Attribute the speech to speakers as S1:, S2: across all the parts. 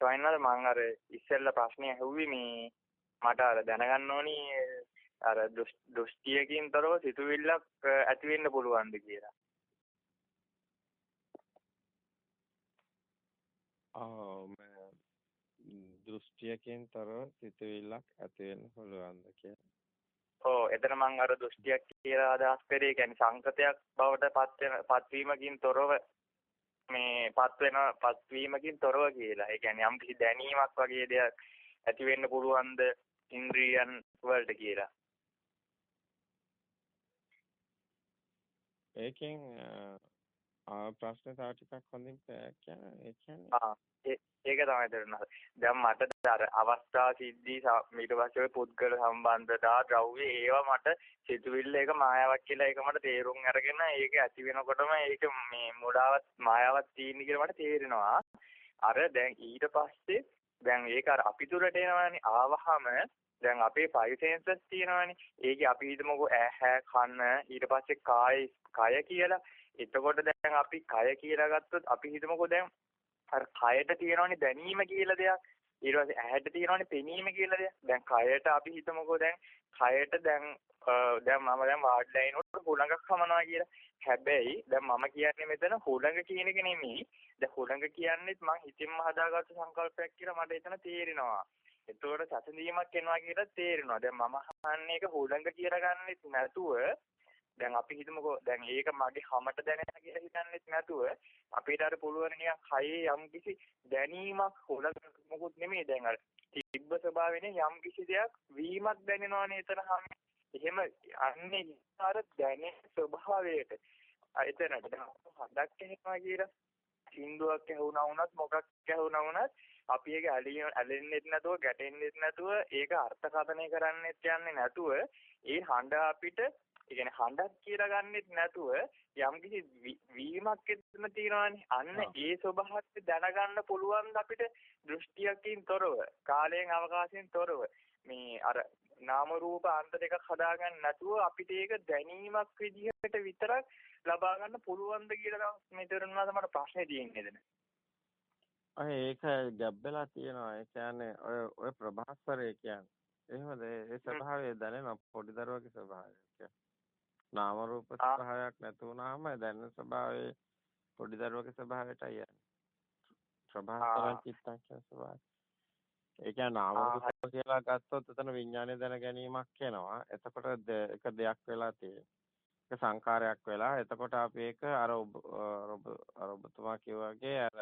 S1: සොයනල් මම අර ඉස්සෙල්ලා ප්‍රශ්නේ ඇහුවේ මේ මට අර දැනගන්න ඕනි අර දෘෂ්ටියකින් තොරව සිතුවිල්ලක් ඇති වෙන්න පුළුවන්ද කියලා.
S2: ආ දෘෂ්ටියකින් තොරව සිතුවිල්ලක් ඇති වෙන්න පුළුවන්ද කියලා.
S1: ඔව් එතන මම අර දෘෂ්ටියක් කියලා අදහස් කරේ කියන්නේ සංකතයක් බවට පත් පත්වීමකින් තොරව මේ පත් වෙන පත්වීමකින් තොරව කියලා. ඒ කියන්නේ යම් කිසි දැනීමක් වගේ දෙයක් ඇති වෙන්න පුළුවන්ද ඉන්ද්‍රියන් වලට කියලා.
S2: ඒකෙන් ආ ප්‍රශ්න තව ටිකක් හොඳින් කියන්නේ ඒ කියන්නේ
S1: ආ ඒක තමයි තේරුණා. දැන් මට අර අවස්ථා සිද්ධි ඊට පස්සේ ඔය පුද්ගල සම්බන්ධතා ද්‍රව්‍ය ඒවා මට සිතුවිල්ල එක මායාවක් කියලා ඒක මට තේරුම් අරගෙන ඒක ඇති වෙනකොටම ඒක මේ මුලාවක් මායාවක් තියෙන කියලා මට තේරෙනවා. අර දැන් ඊට පස්සේ දැන් ඒක අර අපි තුරට එනවානේ ආවහම දැන් අපේ ෆයිව් සෙන්සර්ස් තියෙනවානේ. ඒකේ අපි හිතමුකෝ ඇහැ කන ඊට පස්සේ කාය කය කියලා. එතකොට දැන් අපි කය කියලා ගත්තොත් අපි හිතමුකෝ දැන් අර කයට තියෙනවනේ දැනීම කියලා දෙයක්. ඊට පස්සේ ඇහැට තියෙනවනේ පෙනීම කියලා දෙයක්. දැන් කයට අපි හිතමුකෝ දැන් කයට දැන් දැන් මම දැන් වාඩිලා ඉනකොට හුළඟක් හමනවා කියලා. හැබැයි දැන් මම කියන්නේ මෙතන හුළඟ කියන එක නෙමෙයි. දැන් හුළඟ කියන්නේත් මං හිතින්ම හදාගත්ත සංකල්පයක් කියලා මට එතන තේරෙනවා. එතකොට සැසඳීමක් එනවා කියලා තේරෙනවා. දැන් මම අහන්නේ ඒක හුළඟ කියලා ගන්නෙත් නැතුව දැන් අපි හිතමුකෝ දැන් ඒක මගේ හැමත දැනෙන කියලා හිතන්නෙත් නැතුව අපිට අර පුළුවන් නිකන් කයේ යම් කිසි දැනීමක් හොලක මොකුත් නෙමෙයි දැන් අර තිබ්බ ස්වභාවයෙන් යම් කිසි දෙයක් වීමක් දැනෙනවනේ එතන හැම එහෙම අන්නේ අර දැනෙන ස්වභාවයට. එතනට හදක් එහෙමයි කියලා සින්දුවක් ඇහුණා වුණත් මොකක් ඇහුණා වුණත් අපි ඒක ඇලෙන්නෙත් නැතුව ගැටෙන්නෙත් නැතුව ඒක අර්ථකථනය කරන්නෙත් යන්නේ නැතුව ඒ හඬ අපිට ඒ කියන්නේ හඬක් කියලා ගන්නෙත් නැතුව යම්කිසි වීමක් එතන තියෙනවානේ. අන්න ඒ ස්වභාවය දැනගන්න පුළුවන් අපිට දෘෂ්ටියකින් තොරව, කාලයෙන් අවකාශයෙන් තොරව මේ අර නාම රූප අන්ත දෙකක් හදාගන්න නැතුව අපිට ඒක දැනීමක් විදිහට විතරක් ලබා ගන්න පුළුවන්ද කියලා මෙතනනවා තමයි ප්‍රශ්නේ තියෙන්නේ එතන.
S2: අය ඒක ගැබ් වෙලා තියෙනවා. ඒ කියන්නේ ඔය ඔය ප්‍රභාස්වරය කියන්නේ. එහෙමද? ඒ ස්වභාවය දැනෙන පොඩි දරුවගේ ස්වභාවය. නාම රූප ස්වභාවයක් නැතු වුනහම දැනෙන ස්වභාවයේ පොඩි දරුවගේ ස්වභාවයටයි යන්නේ. ප්‍රභාස්වර චිත්තං කියන ස්වභාවය. ඒ කියන්නේ නාම රූප කියලා ගත්තොත් එතන විඥානය දැන ගැනීමක් එනවා. එතකොට එක දෙයක් වෙලා තියෙනවා. ඒක සංකාරයක් වෙලා එතකොට අපි ඒක අර අර ඔබතුමා කිව්වාගේ අර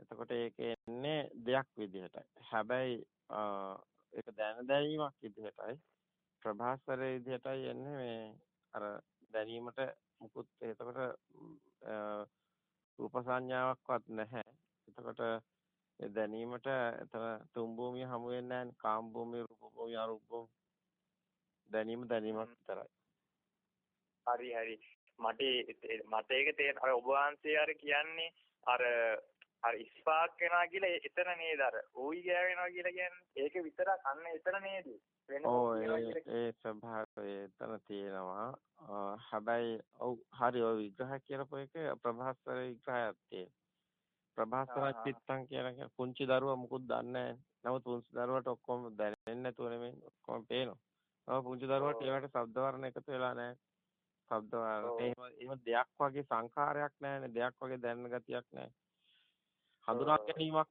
S2: එතකොට ඒක එන්නේ දෙයක් විදිහටයි. හැබැයි ඒක දැන දැනීමක් විදිහටයි ප්‍රභාස්වරයේ විදිහටයි එන්නේ මේ අර දැනීමට මුකුත් එතකොට රූප සංඥාවක්වත් නැහැ. එතකොට ඒ දැනීමට එතන තුන් භූමිය හමු වෙන්නේ නැහැ. කාම භූමිය, රූප භූමිය, අරූප භූමිය. දැනීම දැනීමක් විතරයි.
S1: හරි හරි. මට මට ඒක තේරෙන අර ඔබ වහන්සේ අර කියන්නේ අර අර ඉස්පාක් වෙනවා කියලා එතන නේද අර ඌයි ගෑවෙනවා කියලා කියන්නේ ඒක විතරක් අන්න එතන නේද
S2: ඔව් ඒ ස්වභාවය එතන තියෙනවා. හැබැයි ඔව් හරි ඔය විග්‍රහ කියලාපු එක ප්‍රභාස්වර විග්‍රහයක් තියෙනවා. ප්‍රභාස්වර චිත්තං කියන පුංචි දරුවා මුකුත් දන්නේ නැහැ. නමුත් පුංචි දරුවාට ඔක්කොම දැනෙන්නේ නැතුව නෙමෙයි ඔක්කොම පේනවා. නමුත් පුංචි දරුවාට ඒවට ශබ්ද වර්ණ එකතු වෙලා නැහැ. ශබ්ද වර්ණ එහෙම එහෙම දෙයක් වගේ සංඛාරයක් නැහැනේ. දෙයක් වගේ දැනෙන ගතියක් නැහැ. හඳුනා ගැනීමක්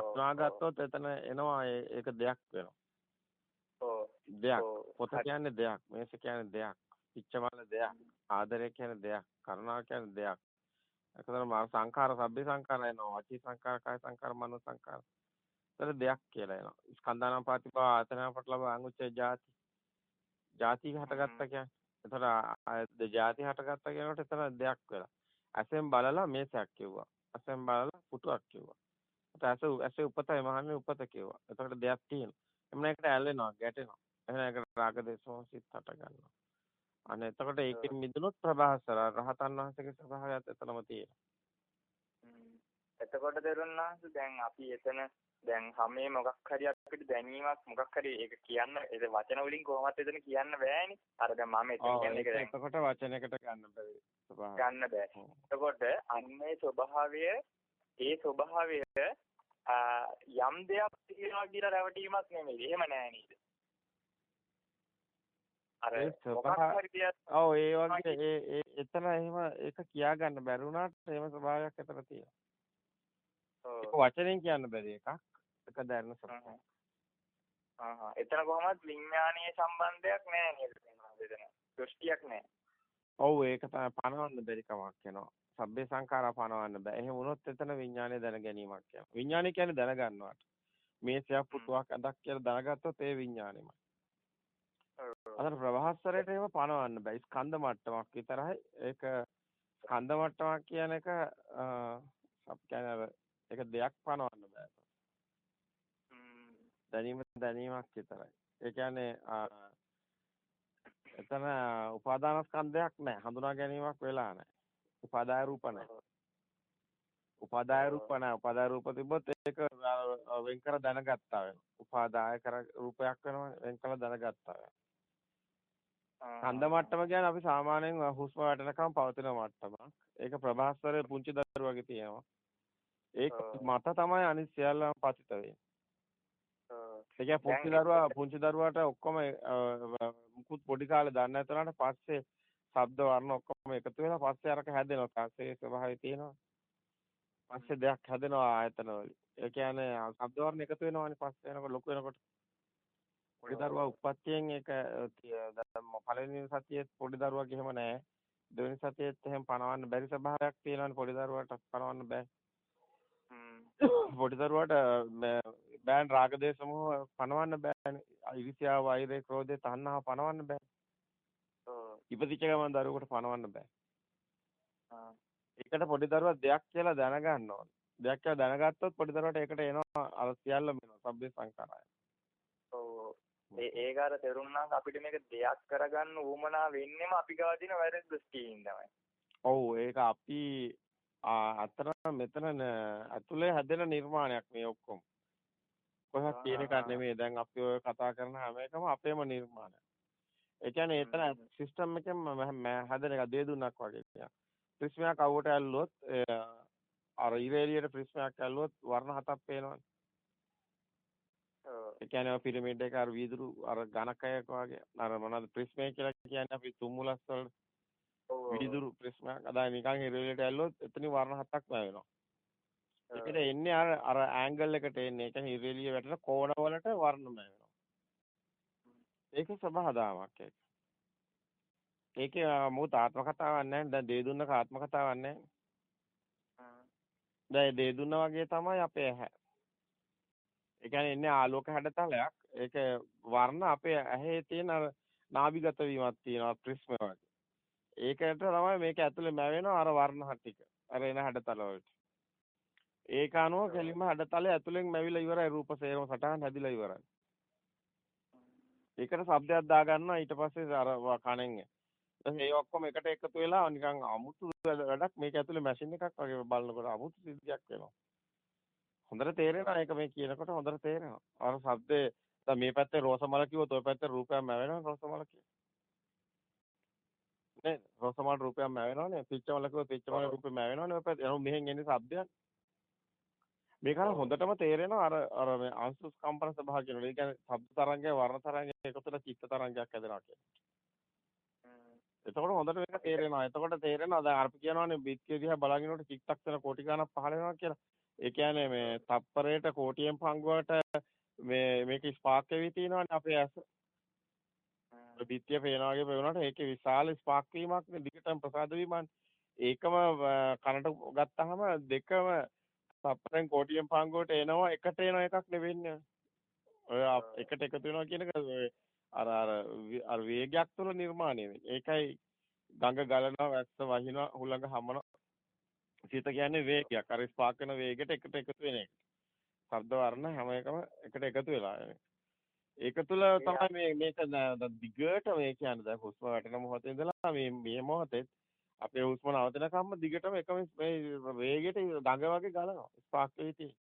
S2: හඳුනා ගත්තොත් එතන එනවා ඒක දෙයක් වෙනවා. දෙයක්. පොත කියන්නේ දෙයක්. මේස කියන්නේ දෙයක්. පිච්චමල දෙයක්. ආදරය කියන්නේ දෙයක්. කරුණාව කියන්නේ දෙයක්. ඒකතර මා සංඛාර සබ්බේ සංඛාර එනවා. වචී සංඛාර, කාය සංඛාර, මනෝ සංඛාර. ඒතර දෙයක් කියලා එනවා. ස්කන්ධානම් පාතිපව ආතනම් පටලව අංගුච්චේ ಜಾති. ಜಾති හටගත්ත කියන්නේ. ඒතර ආයත ಜಾති හටගත්ත කියනකොට ඒතර දෙයක් වෙලා. ඇසෙන් බලලා මේසයක් කිව්වා. ඇසෙන් බලලා පුටුවක් කිව්වා. ඇස ඇසේ උපතයි මහන්නේ උපත කිව්වා. එතකොට දෙයක් තියෙනවා. එමුන එකට ඇල්ලෙනවා, ගැටෙනවා. එහෙනම් ඒකට රාග දේශෝ සිත් හට ගන්නවා. අනේ එතකොට ඒකෙන් මිදුනොත් ප්‍රභාසර රහතන් වහන්සේගේ ස්වභාවයත් එතනම තියෙනවා.
S1: එතකොට දරුණාංශ දැන් අපි එතන දැන් හැමේ මොකක් හරි අපිට දැනීමක් මොකක් හරි ඒක කියන්න ඒ වචන වලින් කොහොමවත් එතන කියන්න බෑනේ. අර දැන් මම එතන කියන්නේ ඒක දැන්
S2: එතකොට වචනයකට ගන්න ස්වභාවය.
S1: ගන්න බෑ. එතකොට අන්නේ ස්වභාවය ඒ ස්වභාවය යම් දෙයක් තියනවා කියලා රැවටීමක් නෙමෙයි. එහෙම නෑ නේද? අර
S2: ඔව් ඒ වගේ ඒ ඒ එතන එහෙම ඒක කියා ගන්න බැරි වුණාට එහෙම ස්වභාවයක් එතන තියෙනවා. ඒක වචනෙන් කියන්න බැරි එකක්. එක දැනන ස්වභාවය.
S1: ආහා එතන කොහොමද විඥානීය සම්බන්ධයක් නැහැ නේද. දෘෂ්ටියක් නැහැ.
S2: ඔව් ඒක තමයි පනවන්න බැරි කමක් වෙනවා. සබ්බේ සංඛාරා පනවන්න බෑ. එහෙම වුණොත් එතන විඥානය දැන ගැනීමක් කියනවා. විඥානය කියන්නේ දැනගන්නවට. මේ සියක් පුතුවක් අදක් කියලා දැනගත්තොත් ඒ විඥානෙමයි. අතන ප්‍රභාස්වරයට එහෙම පනවන්න බෑ. ස්කන්ධ මට්ටමක් විතරයි. ඒක ස්කන්ධ මට්ටමක් කියන එක අපි කියන්නේ ඒක දෙයක් පනවන්න බෑ. දැනීම දැනීමක් විතරයි. ඒ කියන්නේ එතන උපාදාන ස්කන්ධයක් නැහැ. හඳුනා ගැනීමක් වෙලා නැහැ. උපාදාය රූප නැහැ. උපාදාය රූප නැහැ. උපාදාය රූප තිබ්බොත් ඒක වෙන් කර දැනගත්තා වෙනවා. උපාදාය කර රූපයක් වෙනවා වෙන් කර දැනගත්තා වෙනවා. ස්කන්ධ මට්ටම කියන්නේ අපි සාමාන්‍යයෙන් හුස්ම වැටෙනකම් පවතින මට්ටමක්. ඒක ප්‍රභාස්වරයේ පුංචි දරුවගේ තියෙනවා. ඒක මත තමයි අනිත් සියල්ලම පතිත වෙන්නේ. ඒ කියන්නේ පුංචි දරුවා පුංචි දරුවාට ඔක්කොම මුකුත් පොඩි කාලේ දන්නේ නැතුණාට පස්සේ ශබ්ද වර්ණ ඔක්කොම එකතු වෙලා පස්සේ අරක හැදෙනවා. පස්සේ ස්වභාවය තියෙනවා. පස්සේ දෙයක් හැදෙනවා ආයතන වලින්. ඒ කියන්නේ ශබ්ද වර්ණ එකතු වෙනවානේ පස්සේ යනකොට ලොකු වෙනකොට. පොඩි දරුවා උප්පත්තියෙන් ඒක පළවෙනි සතියේ පොඩි දරුවාගේ එහෙම නැහැ. දෙවෙනි සතියේත් එහෙම පණවන්න බැරි ස්වභාවයක් තියෙනවානේ පොඩි දරුවාට පණවන්න බෑ. පොඩි දරුවාට බෑන් රාග දේශ මොහ පණවන්න බෑනේ. ඉරිසියාව, වෛරය, ක්‍රෝධය, තණ්හාව පණවන්න බෑ. ඉපදිච්ච ගමන් දරුවෙකුට පණවන්න බෑ. ඒකට පොඩි දරුවා දෙයක් කියලා දැනගන්න ඕනේ. දෙයක් කියලා දැනගත්තොත් පොඩි දරුවාට ඒකට එනවා අර සියල්ලම එනවා. සබ්බේ සංඛාරය.
S1: ඔව්. ඒ ඒක අර තේරුණාම අපිට මේක දෙයක් කරගන්න උවමනා වෙන්නෙම අපි ගාව තියෙන වැරදි දෘෂ්ටියින් තමයි.
S2: ඔව් ඒක අපි අතර මෙතන ඇතුලේ හැදෙන නිර්මාණයක් මේ ඔක්කොම. කොහොමද කියන එක නෙමෙයි. දැන් අපි ඔය කතා කරන හැම එකම අපේම නිර්මාණයක්. ඒ කියන්නේ එතන සිස්ටම් එකෙන් හැදෙන එක දෙදුන්නක් වගේ කියනවා. ප්‍රිස්මයක් අවුවට ඇල්ලුවොත් අර ඉරේලියට ප්‍රිස්මයක් ඇල්ලුවොත් වර්ණ හතක් පේනවනේ. ඒ කියන්නේ පිරමීඩ් එක අර වීදුරු අර ඝනකයක් වගේ අර මොනවද ප්‍රිස්මය කියලා කියන්නේ අපි තුම්මුලස් වල වීදුරු ප්‍රිස්මයක් අදා නිකන් ඉරේලියට ඇල්ලුවොත් එතනින් වර්ණ හතක් වෙනවා. ඒකට එන්නේ අර අර ඇන්ගල් එකට එන්නේ. ඒ කියන්නේ ඉරේලිය වැටෙන කෝණ වලට වර්ණමය. ඒක සබහදාමක් ඒක. ඒකේ මොකද ආත්ම කතාවක් නැහැ. දැන් දේ දුන්නක ආත්ම කතාවක් නැහැ. දැන් දේ දුන්න වගේ තමයි අපේ ඇහැ. ඒ කියන්නේ ඉන්නේ ආලෝක හැඩතලයක්. ඒක වර්ණ අපේ ඇහි තියෙන අර නාභිගත වීමක් තියෙනවා ප්‍රිස්ම වගේ. ඒකට තමයි මේක ඇතුලේ මැවෙනවා අර වර්ණ ටික. අර එන හැඩතල වලට. ඒක අනුව කෙලින්ම හැඩතලය ඇතුලෙන් මැවිලා ඉවරයි රූප සේරම සටහන් හැදිලා ඉවරයි. ඒකට શબ્දයක් දාගන්නවා. ඊට පස්සේ අර කණෙන් ඒ ඔක්කොම එකට එකතු වෙලා නිකන් අමුතු වැඩක් මේක ඇතුලේ මැෂින් එකක් වගේ බලනකොට අමුතු සිද්ධියක් වෙනවා. හොඳට තේරෙනවා ඒක මේ කියනකොට හොඳට තේරෙනවා. අර શબ્දේ දැන් මේ පැත්තේ රෝසමල කිව්වොත් ඔය පැත්තේ රූපයක් මැවෙනවා රෝසමල කියන්නේ නේද? රෝසමල රූපයක් මැවෙනවනේ. පිච්චමල කිව්වොත් පිච්චමල රූපේ මැවෙනවනේ ඔය පැත්තේ. එහෙනම් මෙහෙන් එන්නේ શબ્දයක් මේක හොඳටම තේරෙනවා අර අර මේ අංශු කම්පන ස්වභාවය කියනවා. ඒ කියන්නේ ශබ්ද තරංගය වර්ණ තරංගය එකතු වෙලා චිත්ත තරංගයක් හැදෙනවා කියන්නේ. එතකොට හොඳට මේක තේරෙනවා. එතකොට තේරෙනවා දැන් අර කියනවානේ බිත්තිය දිහා බලනකොට චිත්තක්ෂණ කෝටි ගණක් පහළ වෙනවා කියලා. ඒ කියන්නේ මේ තප්පරයට කෝටියෙන් පංගුවට මේ මේක ස්පාක් වෙවි තියෙනවානේ අපේ ඇස. බිත්තිය පේනවා වගේ පේනකොට ඒකේ විශාල ස්පාක් වීමක් දිගටම ප්‍රසාද වීමක්. ඒකම කනට ගත්තාම දෙකම තප්පරෙන් කෝටියෙන් පංගුවට එනවා එකට එන එකක් නෙවෙන්නේ. ඔය එකට එකතු වෙනවා කියන එක අර අර අර වේගයක් තුළ නිර්මාණය වෙන්නේ. ඒකයි ගඟ ගලනවා වැස්ස වහිනවා හුළඟ හමනවා. සිත කියන්නේ වේගයක්. අර ස්පාක් වෙන වේගයට එකට එකතු වෙන එක. ශබ්ද වර්ණ හැම එකම එකට එකතු වෙලා ඒක තුළ තමයි මේ මේක දිගට මේ කියන්නේ දැන් හුස්ම වැටෙන මොහොතේ ඉඳලා මේ මේ මොහොතේ අපේ හුස්ම නවතනකම්ම දිගටම එකම මේ වේගයට ගඟ වගේ ගලනවා ස්පාක් වෙවි තියෙන්නේ.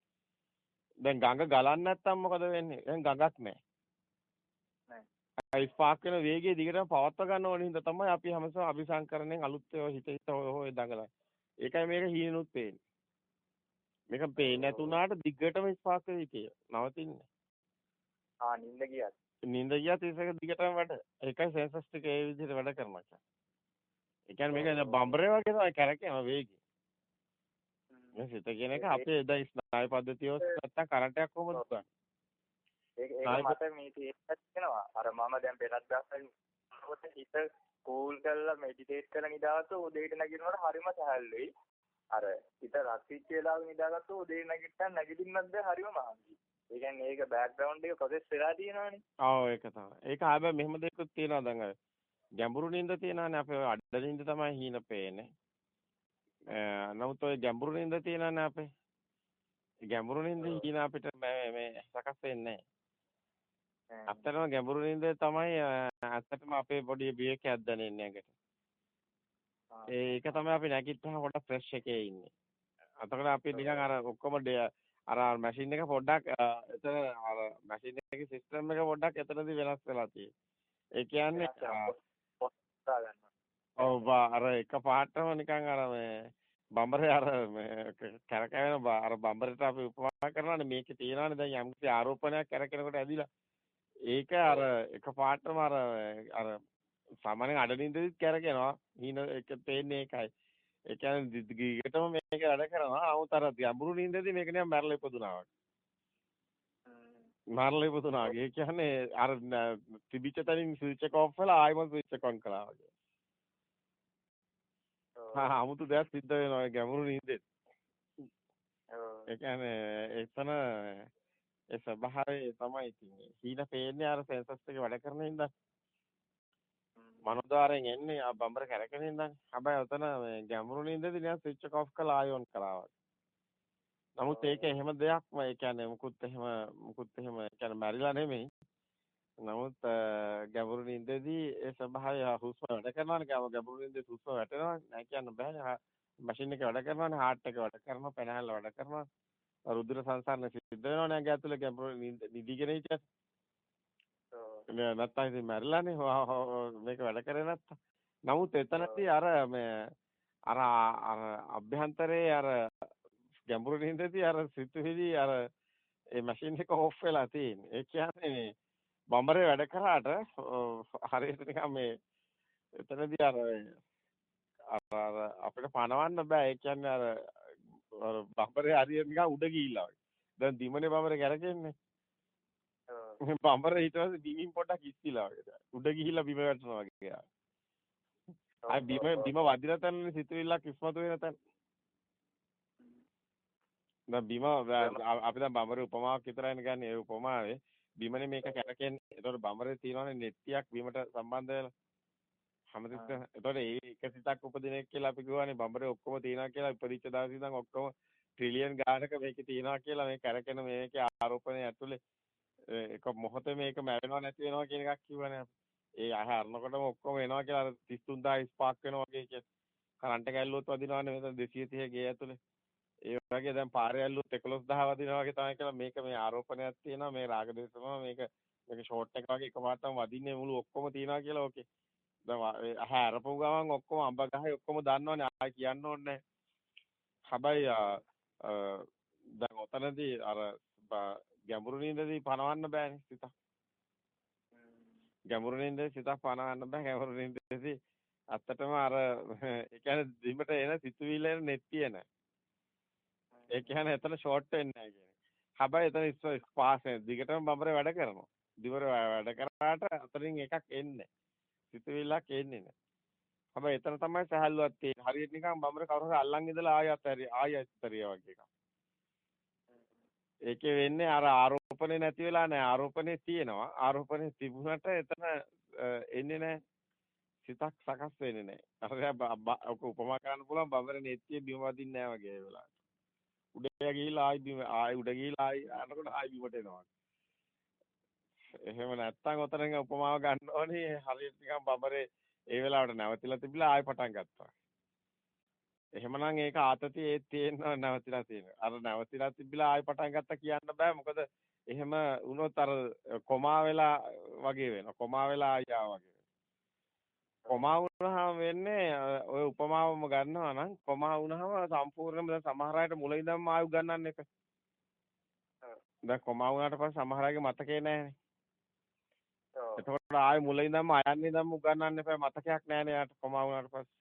S2: දැන් ගඟ ගලන්නේ නැත්තම් මොකද වෙන්නේ? දැන් ගඟක් නැහැ.
S1: නැහැ.
S2: ස්පාක් වෙන වේගය දිගටම පවත්වා ගන්න ඕන හින්දා තමයි අපි හැමසම අபிසංකරණයෙන් අලුත් ඒවා හිත හිත හොය දඟලන්නේ. ඒකයි මේක හීනුත් පේන්නේ. මේක පේන්නේ නැතුණාට දිගටම ස්පාක් වෙයි කිය. නවතින්නේ.
S1: ආ නිින්ද ගියත්.
S2: නිින්ද ගියත් ඒක දිගටම වැඩ. ඒකයි සෙන්සස් ටික ඒ විදිහට වැඩ කරනවා. ඒ කියන්නේ මේක බම්බරේ වගේ තමයි කැරකෙන වේගය. මේ සිත කියන එක අපේ දැන් ස්නායු පද්ධතිය ඔස්සේ නැත්තම් කරන්ට් එකක් කොහොමද ගන්න?
S1: ඒක ඒක මට මේ තියෙනවා. අර මම දැන් පෙරත් දවසට හිත කූල් කරලා මෙඩිටේට් කරලා නිදාගත්ත උදේට නැගිටිනකොට හරිම සහැල්ලුයි. අර හිත රත් වෙලාව නිදාගත්ත උදේ නැගිටින්න නැගිටින්නත් බෑ හරිම මහන්සි. ඒ කියන්නේ ඒක බෑග්ග්‍රවුන්ඩ් එක ප්‍රොසෙස් වෙලා තියෙනවනේ.
S2: ඔව් ඒක තමයි. ඒක හැබැයි මෙහෙම දෙයක් තියෙනවා දැන් අර ගැඹුරු නිින්ද තියෙනවානේ අපේ අඩ නිින්ද තමයි හීන පේන්නේ. නමුත් ඔය ගැඹුරු නිින්ද තියෙනවානේ අපේ. ගැඹුරු නිින්ද හීන අපිට මේ සකස් වෙන්නේ නැහැ. අත්‍තරම ගැඹුරු නිින්ද තමයි ඇත්තටම අපේ පොඩි බියකයක් දැනෙන්නේ ඇඟට. ඒක තමයි අපි නැගිට්ටම පොඩක් ෆ්‍රෙෂ් එකේ ඉන්නේ. අතකට අපි නිකන් අර ඔක්කොම අර මැෂින් එක පොඩ්ඩක් එතන අර මැෂින් එකේ සිස්ටම් එක පොඩ්ඩක් එතනදී වෙනස් වෙලා තියෙන්නේ. ඒ කියන්නේ ඔව් අර එක පාටම නිකන් අර මේ බම්බරේ අර මේ කැරකෙන අර බම්බරේට අපි උපමා කරනවානේ මේකේ තියෙනවානේ දැන් යම්කිසි ආරෝපණයක් කැරකෙනකොට ඇදිලා. ඒක අර එක පාටම අර අර සාමාන්‍යයෙන් අඩනින්දදිත් කැරකෙනවා. හීන එක තේන්නේ ඒකයි. ඒ කියන්නේ දිගටම මේක වැඩ කරනවා. නමුත් අර ගැඹුරු නින්දදී මේක නිකන් මැරලා ඉපදුනා වගේ. මැරලා ඉපදුනා වගේ ඒ කියන්නේ අර තිබිච්ච තැනින් ස්විච් එක ඔෆ් වෙලා ආයෙම ස්විච් එක ඔන් කළා වගේ හා 아무තු දෙයක් සිද්ධ වෙනවා ගැඹුරු නින්දෙත්. ඒ කියන්නේ එතන ඒ ස්වභාවය තමයි තියෙන්නේ. හීන පේන්නේ අර සෙන්සස් එක වැඩ කරන හින්දා. මනෝද්වාරයෙන් එන්නේ ආ බම්බර කැරකෙන හින්දා. හැබැයි උතන මේ ගැඹුරු නින්දදී නිකන් ස්විච් එක ඔෆ් කරලා ආයෝන් කරා නමුත් ඒක එහෙම දෙයක්ම ඒ කියන්නේ මුකුත් එහෙම මුකුත් එහෙම ඒ කියන්නේ මැරිලා නෙමෙයි. නමුත් ගැඹුරු නිින්දේදී ඒ ස්වභාවය හුස්ම වැඩ කරනවානේ. ගැඹුරු නිින්දේ හුස්ම වැටෙනවා. නෑ කියන්න බෑනේ. මැෂින් එක වැඩ කරනවානේ හાર્ට් එක වැඩ කරනවා පෙනහැල්ල වැඩ කරනවා. රුධිර සංසරණ සිද්ධ වෙනවානේ ඇඟ ඇතුලේ ගැඹුරු නිදිගෙන හිටියත් නෑ නැත්තම් ඉතින් මැරිලානේ. මේක වැඩ කරේ නැත්තම්. නමුත් එතනදී අර මේ අර අර අභ්‍යන්තරේ අර ගැඹුරු නිින්දේදී අර සිතුවිලි අර ඒ මැෂින් එක ඕෆ් වෙලා තියෙන්නේ ඒ කියන්නේ බම්බරේ වැඩ කරාට හරියට නිකන් මේ එතනදී අර අර අපිට පණවන්න බෑ ඒ කියන්නේ අර අර බම්බරේ හරියට නිකන් උඩ ගිහිල්ලා වගේ. දැන් දිමනේ බම්බරේ කැරකෙන්නේ. බම්බරේ ඊට පස්සේ බිමින් පොඩ්ඩක් ඉස්සිලා වගේ. උඩ ගිහිල්ලා බිම වැටෙනවා වගේ. අය බිම බිම වදින තැනනේ සිතුවිල්ලක් ඉස්මතු වෙන තැන. දැන් බිම අපි දැන් බම්බරේ උපමාවක් විතරයිනේ ගන්න ඒ උපමාවේ බිමනේ මේක කැරකෙන්නේ. ඒතකොට බඹරේ තියෙනවනේ නෙට්ටියක් බිමට සම්බන්ධ වෙලා. හැමතිස්සෙම ඒතකොට ඒ එක සිතක් උපදින එක කියලා අපි කියවනේ බඹරේ ඔක්කොම තියෙනවා කියලා ඉපදිච්ච දවසේ ඉඳන් ඔක්කොම ට්‍රිලියන් ගානක මේකේ තියෙනවා කියලා මේ කැරකෙන මේකේ ආරෝපණය ඇතුලේ එක මොහොතේ මේක මැරෙනවා නැති වෙනවා කියන එකක් කිව්වනේ ඒ අහ අරනකොටම ඔක්කොම එනවා කියලා අර 33000 ස්පාක් වෙනවා වගේ කිය. කරන්ට් එක ඇල්ලුවොත් වදිනවනේ මෙතන 230 ගේ ඇතුලේ. ඒ වගේ දැන් පාරේ ඇල්ලුවොත් 11000 වදිනවා වගේ තමයි කියලා මේක මේ ආරෝපණයක් තියෙනවා මේ රාග දේශම මේක මේක ෂෝට් එක වගේ එකපාරටම වදින්නේ මුළු ඔක්කොම තියෙනවා කියලා ඕකේ. දැන් අහ අරපු ගමන් ඔක්කොම අඹ ගහේ ඔක්කොම දන්නවනේ ආයි කියන්න ඕනේ හැබැයි දැන් ඔතනදී අර ගැඹුරු නින්දදී පනවන්න බෑනේ සිතක්. ගැඹුරු නින්දේ සිතක් පනවන්න බෑ ගැඹුරු නින්දේදී ඇත්තටම අර ඒ කියන්නේ දිමට එන සිතුවිල්ල නෙත්තිය නෑ. ඒ කියන්නේ එතන ෂෝට් වෙන්නේ නැහැ කියන්නේ. හැබැයි එතන ස්පාස් දිගටම බඹරේ වැඩ කරනවා. දිවර වැඩ කරාට අතරින් එකක් එන්නේ. සිතුවිල්ලක් එන්නේ නැහැ. හැබැයි එතන තමයි සහැල්ලුවක් තියෙන්නේ. හරියට නිකන් බඹරේ කවුරු හරි අල්ලන් ඉඳලා ආයෙත් හරි ආයෙත් හරි වගේ එකක්. ඒකේ වෙන්නේ අර ආරෝපණේ නැති වෙලා නැහැ. ආරෝපණේ තියෙනවා. ආරෝපණේ තිබුණට එතන එන්නේ නැහැ. සිතක් සකස් වෙන්නේ නැහැ. අර උපමා කරන්න පුළුවන් බඹරේ නෙත්තිය බිම වදින්නේ නැහැ වගේ ඒ වෙලාවට. උඩ ගිහිල්ලා ආයි බිම ආයි උඩ ගිහිල්ලා ආයි අරනකොට ආයි බිමට එනවා. එහෙම නැත්තම් ඔතනින් උපමාව ගන්න ඕනේ හරියට නිකන් බබරේ ඒ වෙලාවට නැවතිලා තිබිලා ආයි පටන් ගත්තා. එහෙමනම් ඒක ආතතිය ඒත් තියෙනවා නැවතිලා තියෙනවා. අර නැවතිලා තිබිලා ආයෙ පටන් ගත්තා කියන්න බෑ. මොකද එහෙම වුණොත් අර කොමා වෙලා වගේ වෙනවා. කොමා වෙලා ආයෙ ආවා වගේ. කොමා වුණාම වෙන්නේ ඔය උපමාවම ගන්නවා නම් කොමා වුණාම සම්පූර්ණයෙන්ම දැන් සමහර අයට මුල ඉඳන්ම ආයු ගන්නන්න එක. දැන් කොමා වුණාට පස්සේ සමහර අයගේ මතකේ නැහැනේ. එතකොට ආයෙ මුල ඉඳන්ම අයන්න ඉඳන්ම උගන්නන්න එපා මතකයක් නැහැනේ යාට කොමා වුණාට පස්සේ.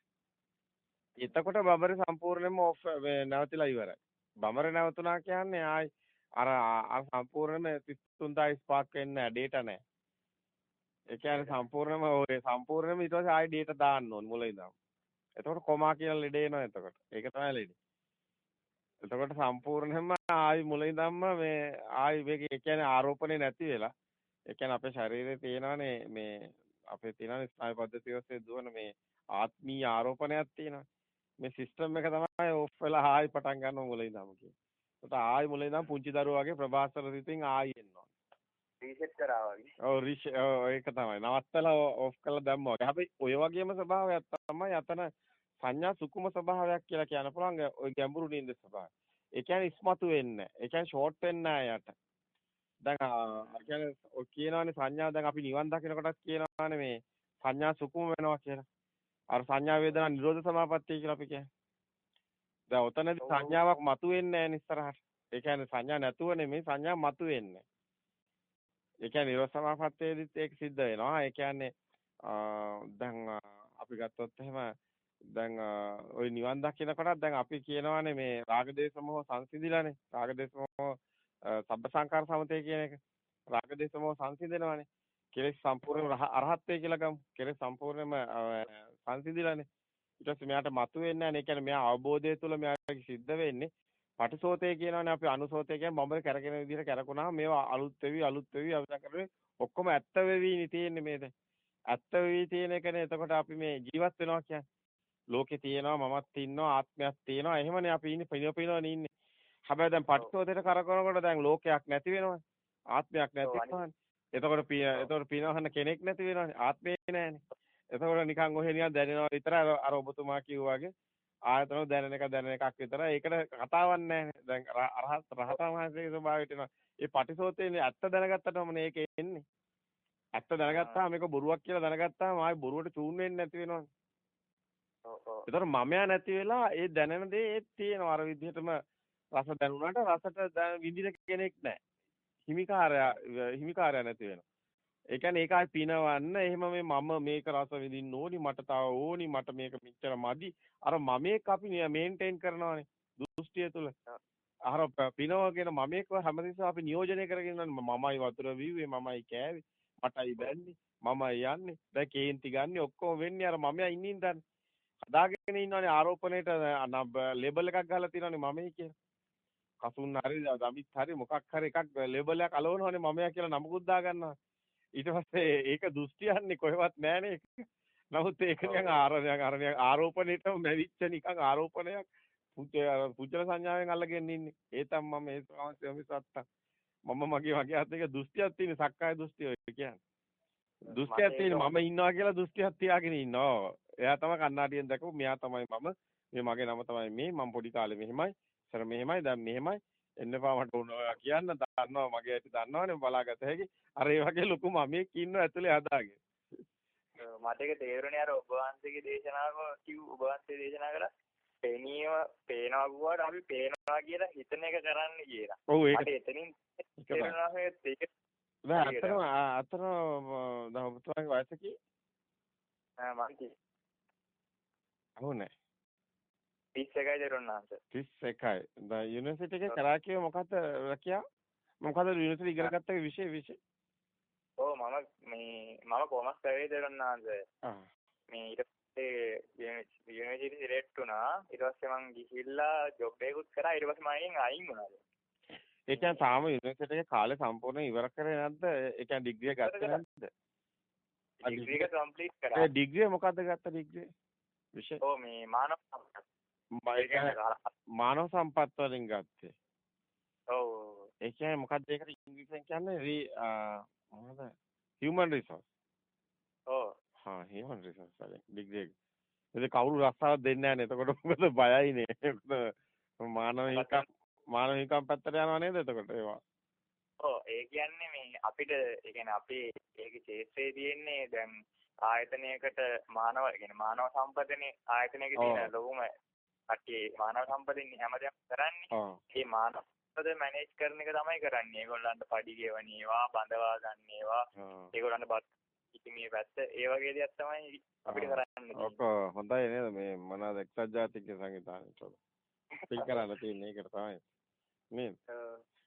S2: එතකොට බබරේ සම්පූර්ණයෙන්ම ඔෆ් නැවතිලා ඉවරයි. බබරේ නැවතුණා කියන්නේ ආයි අර අර සම්පූර්ණයෙන්ම 33000 ස්පාක් වෙන්නේ නැහැ ඩේටා නැහැ. ඒ කියන්නේ සම්පූර්ණයෙන්ම ඔය සම්පූර්ණයෙන්ම ඊට පස්සේ ආයි ඩේටා දාන්න ඕනේ මුල ඉඳන්. එතකොට කොමා කියලා ලෙඩ එනවා එතකොට. ඒක තමයි ලෙඩ. එතකොට සම්පූර්ණයෙන්ම ආයි මුල ඉඳන්ම මේ ආයි මේක ඒ කියන්නේ ආරෝපණේ නැති වෙලා ඒ කියන්නේ අපේ ශරීරයේ තියෙනවානේ මේ අපේ තියෙනවානේ ස්නායු පද්ධතිය ඔස්සේ දුවන මේ ආත්මීය ආරෝපණයක් තියෙනවා. මේ සිස්ටම් එක තමයි ඕෆ් වෙලා ආයි පටන් ගන්න මුල ඉඳන්ම කියන්නේ. ඒකට ආයි මුල ඉඳන් පුංචි දරුවා වගේ ප්‍රභාස්වර සිතින් ආයි එනවා.
S1: රීසෙට් කරා වගේ.
S2: ඔව් ඒක තමයි. නවත්තලා ඕෆ් කරලා දැම්මා වගේ. හැබැයි ඔය වගේම ස්වභාවයක් තමයි අතන සංඥා සුකුම ස්වභාවයක් කියලා කියන්න පුළුවන්. ඔය ගැඹුරු නින්ද ස්වභාවය. ඒ කියන්නේ ඉස්මතු වෙන්නේ. ඒ කියන්නේ ෂෝට් වෙන්නේ නැහැ යට. දැන් අර කියන්නේ ඔය කියනවානේ සංඥා දැන් අපි නිවන් දකිනකොටත් කියනවානේ මේ සංඥා සුකුම වෙනවා කියලා. අර සංඥා වේදනා නිරෝධ සමාපත්තිය කියලා අපි කියන්නේ. දැන් ඔතනදී සංඥාවක් මතුවෙන්නේ නැහැ ඉස්සරහට. ඒ කියන්නේ සංඥා නැතුව නෙමෙයි සංඥා මතුවෙන්නේ. ඒ කියන්නේ නිරෝධ සමාපත්තියේදීත් ඒක සිද්ධ වෙනවා. ඒ කියන්නේ දැන් අපි ගත්තොත් එහෙම දැන් ওই නිවන් දකිනකොටත් දැන් අපි කියනවානේ මේ රාගදේශ මොහ සංසිඳිලානේ. රාගදේශ මොහ සබ්බ සංකාර සමතේ කියන එක. රාගදේශ මොහ සංසිඳනවානේ. කෙලෙස් සම්පූර්ණයෙන්ම අරහත්ත්වය කියලා ගමු. කෙලෙස් සම්පූර්ණයෙන්ම සංසිඳිලානේ. ඊට පස්සේ මෙයාට මතුවෙන්නේ නැහැ. ඒ කියන්නේ මෙයා අවබෝධය තුළ මෙයාට සිද්ධ වෙන්නේ පටිසෝතේ කියනවනේ අපි අනුසෝතේ කියන්නේ බඹර කැරකෙන විදිහට කැරකුණාම මේවා අලුත් වෙවි අලුත් වෙවි අවසන් කරන්නේ ඔක්කොම ඇත්ත වෙවිනේ තියෙන්නේ මේ දැන්. ඇත්ත වෙවි තියෙන එකනේ එතකොට අපි මේ ජීවත් වෙනවා කියන්නේ. ලෝකේ තියෙනවා මමත් ඉන්නවා ආත්මයක් තියෙනවා එහෙමනේ අපි ඉන්නේ පිනව පිනවනේ ඉන්නේ. හැබැයි දැන් පටිසෝතේට කරකවනකොට දැන් ලෝකයක් නැති වෙනවනේ. ආත්මයක් නැති වෙනවනේ. එතකොට එතකොට පිනවහන්න කෙනෙක් නැති වෙනවනේ. ආත්මේ නැහැනේ. එතකොට නිකන් ඔහෙ නිකන් දැනෙනවා විතරයි අර ඔබතුමා කිව්වා වගේ ආයතන දැනෙන එක දැනෙන එකක් විතරයි. ඒකට කතාවක් නැහැ. දැන් අරහත් රහතන් වහන්සේගේ ස්වභාවයට එනවා. ඒ පටිසෝතේනේ ඇත්ත දැනගත්තටම මේක එන්නේ. ඇත්ත දැනගත්තාම මේක බොරුවක් කියලා දැනගත්තාම ආයේ බොරුවට චූන් වෙන්නේ නැති වෙනවනේ.
S1: ඔව් ඔව්.
S2: ඒතර මමයා නැති වෙලා ඒ දැනෙන දේ ඒත් තියෙනවා. අර විදිහටම රස දැනුණාට රසට විඳින කෙනෙක් නැහැ. හිමිකාරයා හිමිකාරයා නැති වෙනවා. ඒ කියන්නේ ඒක ආයි පිනවන්න. එහෙම මේ මම මේක රස විඳින්න ඕනි මට තව ඕනි මට මේක මෙච්චර මදි. අර මමේක අපි මේන්ටේන් කරනවානේ. දෘෂ්ටිය තුල අර පිනවගෙන මමේක හැමතිස්සෙම අපි නියෝජනය කරගෙන මමයි වතුර බීවේ මමයි කෑවේ මටයි බැන්නේ මමයි යන්නේ. දැන් කේන්ති ගන්න ඔක්කොම වෙන්නේ අර මමයා ඉන්නින් දන්නේ හදාගෙන ඉන්නවනේ ආරෝපණයට ලේබල් එකක් ගහලා තියෙනවනේ මමයි කියලා. කසුන් හරි දමිත් හරි මොකක් හරි එකක් ලේබල් එකක් අලවනවනේ මමයා කියලා නමකුත් දා ගන්නවා ඊට පස්සේ ඒක දෘෂ්ටියන්නේ කොහෙවත් නැහනේ. නමුත් ඒක නිකන් ආරණයක් අරණයක් ආරෝපණයටම මැවිච්ච නිකන් ආරෝපණයක් පුජ්‍යල සංඥාවෙන් අල්ලගෙන ඉන්නේ. ඒ තම මම ඒ සමස්තය සත්ත. මම මගේ මගේ අත එක දෘෂ්ටියක් තියෙන සක්කාය දෘෂ්ටිය කියන්නේ. දෘෂ්ටියක් තියෙන මම ඉන්නවා කියලා දෘෂ්ටියක් තියාගෙන ඉන්නවා. එයා තමයි කන්නාඩියෙන් දැකපු මෙයා තමයි මම. මේ මගේ නම තමයි මේ. මම පොඩි කාලේ මෙහෙමයි. සර මෙහෙමයි. දැන් මෙහෙමයි. එන්නපා මට උන ඔයා කියන්න. දන්නවා මගේ ඇටි දන්නවනේ බලාගත හැකි. අර ඒ වගේ ලොකු මමියෙක් ඉන්නව ඇතුලේ හදාගෙන
S1: මට ඒක තේරුණේ අර ඔබ වහන්සේගේ දේශනාව කිව් ඔබ වහන්සේ දේශනා කළා. පෙනීම පේනවා වුණාට අපි පේනවා කියලා හිතන එක කරන්න කියලා.
S2: ඔව් ඒක.
S1: මට එතනින් තේරුණා
S2: ඒක නෑ අතනම අතනම දහවතුන්ගේ වයසකී
S1: ආ මම
S2: කිව්වා.
S1: 31යි දරුවන් වහන්සේ.
S2: 31යි. දැන් යුනිවර්සිටි එකේ කරා කියේ මොකද රැකියාව? මොකද යුනිවර්සිටි ඉගෙන ගත්ත එකේ විෂය විෂය?
S1: ඔව් මම මේ මම කොමර්ස් කරේ දරුවන් වහන්සේ. මේ ඊට පස්සේ යුනිවර්සිටි සිලෙක්ට් වුණා. ඊට පස්සේ මම ගිහිල්ලා ජොබ් එකකුත් කරා. ඊට පස්සේ මම එකින් අයින් වුණා.
S2: ඒ කියන්නේ තාම යුනිවර්සිටි එකේ කාලේ සම්පූර්ණයෙන් ඉවර කරේ නැද්ද? ඒ කියන්නේ ඩිග්‍රිය ගත්තේ නැද්ද?
S1: ඩිග්‍රිය එක කම්ප්ලීට් කරා.
S2: ඒ ඩිග්‍රිය මොකද්ද ගත්ත ඩිග්‍රිය? විෂය.
S1: ඔව් මේ මානව
S2: මානව සම්පත් වලින් ගත්තේ.
S1: ඔව්.
S2: ඒ කියන්නේ මොකක්ද ඒකට ඉංග්‍රීසියෙන් කියන්නේ මොනවද? human resource.
S1: ඔව්.
S2: හා human resource වලින් ඩිග්‍රී එක. ඉතින් කවුරු රස්සාවක් දෙන්නේ නැහැ නේ. එතකොට මොකද බයයිනේ. මානව හිකම් මානව හිකම් පැත්තට යනවා නේද එතකොට ඒවා.
S1: ඔව් ඒ කියන්නේ මේ අපිට ඒ කියන්නේ අපේ ඒකේ ශේෂ්ත්‍රයේ තියෙන්නේ දැන් ආයතනයකට මානව කියන්නේ මානව සම්පදනේ ආයතනයක තියෙන ලොකුම කට්ටිය මානව සම්පදින්නේ හැමදේම කරන්නේ. මේ මානව සම්පද මැනේජ් කරන එක තමයි කරන්නේ. ඒගොල්ලන්ට පඩි ගෙවන ඒවා, බඳවා ගන්න ඒවා, ඒගොල්ලන්ට බත් ඉතිමේ පැත්ත ඒ වගේ දේවල් තමයි අපිට කරන්න තියෙන්නේ.
S2: ඔක හොඳයි නේද මේ මොනවාද එක්සත් ජාතික සංවිධානයට. පින් කරන්න තියෙන්නේ ඒකට තමයි. නේද?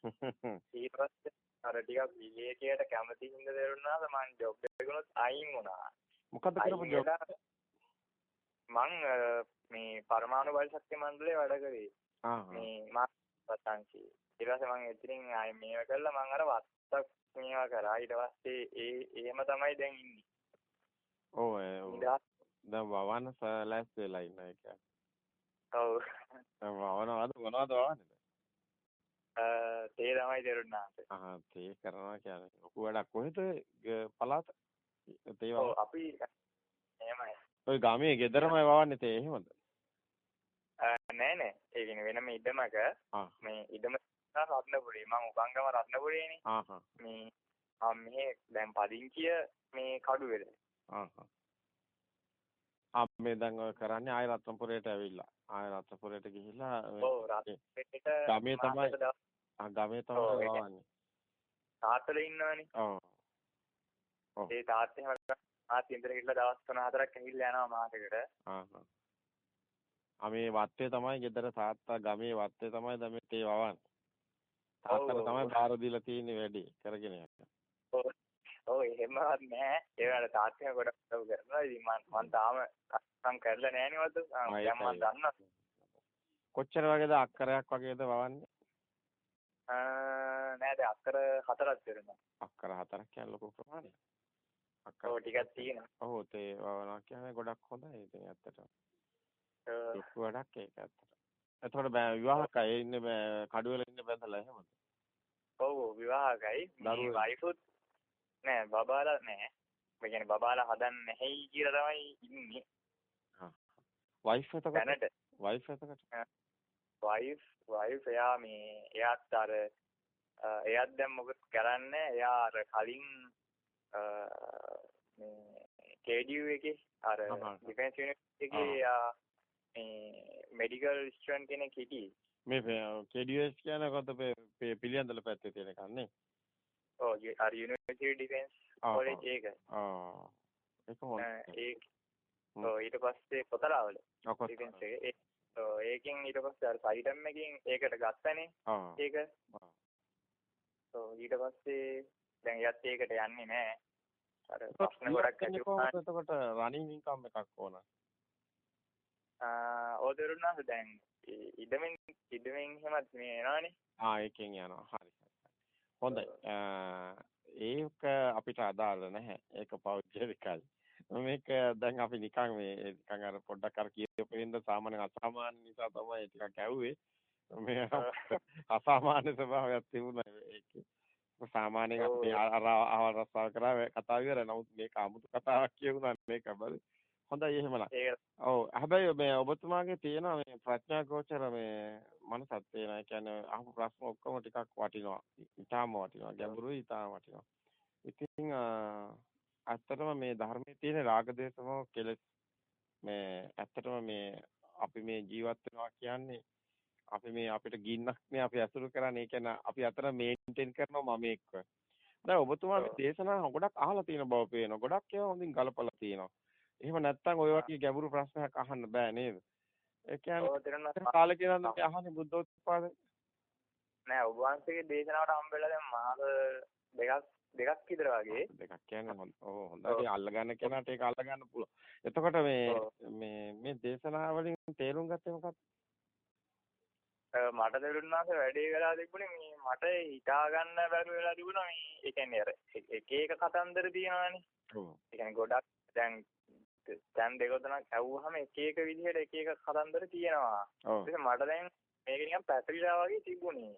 S1: ඊට පස්සේ අර ටිකක් විවේකයට කැමති හින්දා දරුණාද මං ජොබ් එකකුත් අයින් වුණා.
S2: මොකද්ද කරපු ජොබ්?
S1: මං මේ පරමාණු බල ශක්ති මණ්ඩලයේ වැඩ කරේ. මේ මා පතංශි. ඊට පස්සේ මං එතනින් ආයේ මේව කළා මං අර වත්තක් මේවා කරා. ඊට පස්සේ ඒ එහෙම තමයි දැන් ඉන්නේ.
S2: ඔව් දැන් වවන්න සලැස් වෙලා ඉන්න එක.
S1: ඔව්.
S2: දැන් වවනවද මොනවද වවන්නේ?
S1: තේ තමයි දරුණාට.
S2: ආ තේ කරනවා කියන්නේ ලොකු වැඩක් කොහෙද පළාත? තේ
S1: ඔව් අපි එහෙමයි.
S2: ඔය ගමේ ගෙදරමයි වවන්නේ තේ එහෙමද?
S1: නෑ නෑ. ඒ කියන්නේ වෙනම ඉඩමක මේ ඉඩම රත්නපුරේ මම උපංගම රත්නපුරේනේ.
S2: ආහ්.
S1: මේ ආ මේ දැන් පදිංචිය මේ කඩුවේද.
S2: ආහ්. ආ මේ දැන් ඔය කරන්නේ ආය රත්නපුරේට ඇවිල්ලා. ආය රත්නපුරේට ගිහිල්ලා
S1: ඔව් රත්නපුරේට
S2: ගමේ තමයි ආ ගමේ තමයි වවන්නේ.
S1: තාත්තලා ඉන්නවනේ.
S2: ඔව්.
S1: ඒ තාත්තේ ආත් ඉන්දර ගිහලා දවස් 3-4ක් ඇහිල්ලා යනවා මාසෙකට.
S2: ආහ්. මේ වත්තේ තමයි ගෙදර තාත්තා ගමේ වත්තේ තමයි දැන් මේ තේ වවන්නේ. තාත්තට තමයි බාර දීලා තියෙන්නේ වැඩි කරගෙන යන්න.
S1: ඔව්. ඔව් එහෙමවත් නෑ. ඒවට තාත්තේ ගොඩක් උදව් කරනවා. ඉතින් මම මම තාම කම් කරලා නෑනේ වද. දැන් මම දන්නවා.
S2: කොච්චර වගේද අක්කරයක් වගේද වවන්නේ?
S1: නෑ දැන් අක්කර හතරක් දෙනවා.
S2: අක්කර හතරක් කියන්නේ ලොකු ප්‍රමාණයක්.
S1: ඔව් ටිකක් තියෙනවා.
S2: ඔව් තේ වවනවා කියන්නේ ගොඩක් හොඳයි ඉතින් ඇත්තටම. ලොකු වැඩක් ඒක ඇත්තට. එතකොට විවාහකයි ඉන්නේ කඩුවෙල ඉන්නේ බඳලා එහෙමද?
S1: ඔව් විවාහකයි. මේ වයිෆුත් නෑ බබාලා නෑ. ඒ කියන්නේ බබාලා හදන්නේ නැහැයි කියලා තමයි ඉන්නේ.
S2: හා. වයිෆ් එතකොට
S1: දැනට
S2: වයිෆ් එතකොට
S1: වයිෆ් වයිෆ් එයා මේ එයාත් අර එයාත් දැන් මොකද කරන්නේ එයා අර කලින් මේ KDU එකේ අර ඩිෆෙන්ස් යුනිවර්සිටි එකේ මේ මෙඩිකල් ස්ටුඩන්ට් කෙනෙක් හිටියේ.
S2: මේ KDUS කියන්නේ කොහොමද පිළියන්දල පැත්තේ තියෙන එකක් නේ?
S1: ඔව් අර යුනිවර්සිටි ඩිෆෙන්ස් කොලෙජ් එක.
S2: ආ. ඒක හොඳයි.
S1: ඒක ඔව් ඊට පස්සේ කොතලාවල. ඩිෆෙන්ස් එක. ඒකෙන් ඊට පස්සේ අර සයිඩම් එකකින් ඒකට ගත්තනේ. ඒක. ඔව් ඊට පස්සේ දැන් එයත් ඒකට යන්නේ නැහැ. අර ප්‍රශ්න ගොඩක් ඇති
S2: වුණා. එතකොට රනින් ඉන්කම් එකක් ඕන.
S1: ආ ඕදරුණාද දැන් ඉඩමින් ඉඩමින් එහෙමත් මේ එනවනේ.
S2: ආ ඒකෙන් යනවා. හරි. හොඳයි. ඒක අපිට අදාළ නැහැ. ඒක පෞද්ගලිකයි. මේක දැන් අපි නිකන් මේ නිකන් අර පොඩ්ඩක් අර කියපු හින්දා සාමාන්‍ය අසාමාන්‍ය නිසා තමයි ටිකක් ඇහුවේ. මේ අසාමාන්‍ය ස්වභාවයක් තිබුණා ඒකේ. සාමාන්‍යයෙන් අපි අර අවල් රස්සාව කරා කතා ඉවරයි. නමුත් මේක 아무තු කතාවක් කියුණා මේක බල. හොඳයි එහෙමනම්. ඔව් හැබැයි මේ ඔබතුමාගේ තියෙන මේ ප්‍රඥා ගෝචර මේ මනසක් තියෙන. ඒ කියන්නේ අහපු ප්‍රශ්න ඔක්කොම ටිකක් වටිනවා. ඊටාම වටිනවා. ගැඹුරුයි ඊටාම වටිනවා. ඉතින් ඇත්තටම මේ ධර්මයේ තියෙන රාග දේශම කෙලෙස් මේ ඇත්තටම මේ අපි මේ ජීවත් වෙනවා කියන්නේ අපි මේ අපිට ගින්නක් නේ අපි අසුරු කරන්නේ. ඒ කියන්නේ අපි අතර මේන්ටේන් කරනවා මම එක්ක. දැන් ඔබතුමාගේ දේශනා ගොඩක් අහලා තියෙන බව පේනවා. ගොඩක් ඒවා හොඳින් ගලපලා තියෙනවා. එහෙම නැත්නම් ඔය වගේ ගැඹුරු ප්‍රශ්නයක් අහන්න බෑ නේද? ඒ කියන්නේ කාලේ ඉඳන් අපි අහන්නේ බුද්ධෝත්පාද
S1: නෑ ඔබ වහන්සේගේ දේශනාවට හම්බෙලා දැන් මාස දෙකක් දෙකක් විතර වගේ
S2: දෙකක් කියන්නේ ඔව් හොඳයි අල්ලගන්න කෙනාට ඒක අල්ලගන්න පුළුවන්. එතකොට මේ මේ මේ දේශනාවලින් තේරුම් ගත්තේ මොකක්ද?
S1: මට තේරුණාස වැඩේ වෙලා තිබුණේ මේ මට හිතා ගන්න බැරුව වෙලා තිබුණා මේ ඒ කියන්නේ අර එක එක කතන්දර තියෙනවානේ.
S2: ඔව්.
S1: ඒ කියන්නේ ගොඩක් දැන් දැන් දෙක තුනක් ඇහුවාම එක එක විදිහට එක එක කතන්දර තියෙනවා.
S2: ඔව්.
S1: මට දැන් මේක නිකන් පැටලිලා වගේ තිබුණේ.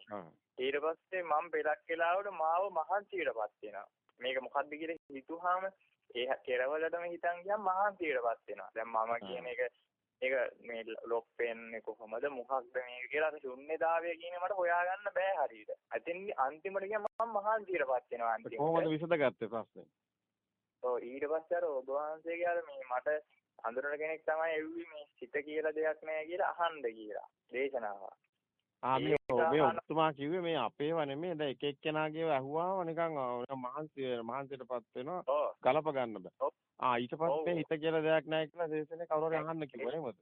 S1: ඊට පස්සේ මම පෙරක් වෙලාවට මාව මහන්සියටපත් වෙනවා. මේක මොකද්ද කියලා හිතුවාම ඒ කෙරවලටම හිතන් ගියාම මහන්සියටපත් වෙනවා. දැන් මම කියන එක ඒක මේ ලොක් පෙන්නේ කොහොමද මොකක්ද මේක කියලා අර ශුන්‍යතාවය කියන මට හොයාගන්න බෑ හරියට. අතින් අන්තිමට ගියා මම මහන්සියටපත් වෙනවා අන්තිමට.
S2: කොහොමද විසඳගත්තේ ප්‍රශ්නේ?
S1: ඔව් ඊට පස්සේ අර ඔබ වහන්සේගේ අර මේ මට අඳුරන කෙනෙක් තමයි එව්වි මේ සිත කියලා දෙයක් නැහැ කියලා අහන්න කියලා දේශනාවක්.
S2: ආ මේ මේ ඔබතුමා කිව්වේ මේ අපේව නෙමෙයි දැන් එක එක්කෙනාගේව ඇහුවාම නිකන් මහන්සි මහන්සියටපත් වෙනවා ගලප ගන්න බෑ. ආ ඊට පස්සේ හිත කියලා දෙයක් නැහැ කියලා දේශනේ කවුරු හරි අහන්න කිව්වා නේද?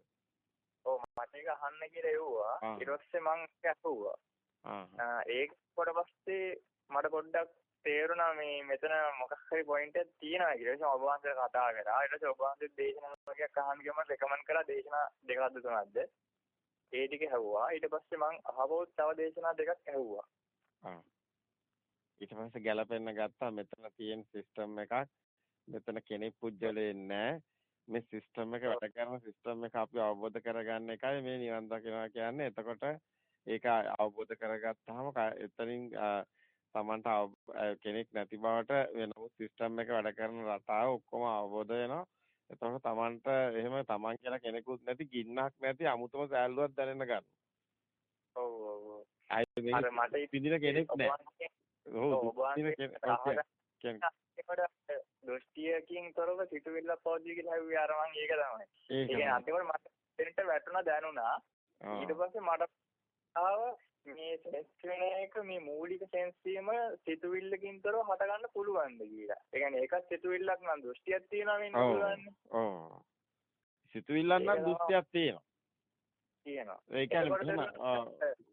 S1: ඔව් මට ඒක අහන්න කියලා එව්වා. ඊට පස්සේ මං ඇහුවා. ආ. ඒක කොට පස්සේ මට පොඩ්ඩක් තේරුණා මේ මෙතන මොකක් හරි පොයින්ට් එකක් තියෙනවා කියලා. ඒක ඔබ වහන්සේ කතා කරා. ඊට පස්සේ ඔබ වහන්සේ දේශනා වගේක් අහන්න ගියම රෙකමන්ඩ් කරා දේශනා දෙකක්ද තුනක්ද? ඒ ටික ඇහුවා. ඊට පස්සේ මං අහවොත් තව දේශනා දෙකක් ඇහුවා.
S2: ආ. ඊට පස්සේ ගැලපෙන්න ගත්තා මෙතන තියෙන සිස්ටම් එකක්. මෙතන කෙනෙක් පුජ්‍යලේ නැහැ. මේ සිස්ටම් එක වැඩ කරන සිස්ටම් එක අපි අවබෝධ කරගන්න එකයි මේ නිවන් දකිනවා කියන්නේ. එතකොට ඒක අවබෝධ කරගත්තාම එතනින් තමන්ට කෙනෙක් නැති බවට වෙනම සිස්ටම් එක වැඩ කරන රටාව ඔක්කොම අවබෝධ වෙනවා. එතකොට Tamanට එහෙම Taman කියලා කෙනෙකුත් නැති ගින්නක් නැති අමුතුම සෑල්ලුවක් දැනෙන්න ගන්නවා.
S1: ඔව් ඔව් ඔව්.
S2: අර මට පිළිදින කෙනෙක් නැහැ. ඔව් පිළිදින
S1: කෙනෙක් දෘෂ්ටියකින් තොරව සිතුවිල්ල පොඩි කියලා හැව්වේ අර මං ඒක තමයි. ඒ කියන්නේ අන්තිමට මට දෙන්නට වැටුණා දැනුණා. ඊට පස්සේ මට ආව මේ සෙන්ස් වෙන එක මේ මූලික සෙන්ස් වීම සිතුවිල්ලකින් තොරව හට ගන්න පුළුවන්ද කියලා. ඒ කියන්නේ ඒකත් සිතුවිල්ලක් නම් දෘෂ්ටියක් තියෙනවා වෙන්න පුළුවන්.
S2: ඔව්. සිතුවිල්ලක් නම් දෘෂ්ටියක් තියෙනවා.
S1: තියෙනවා.
S2: ඒ කියන්නේ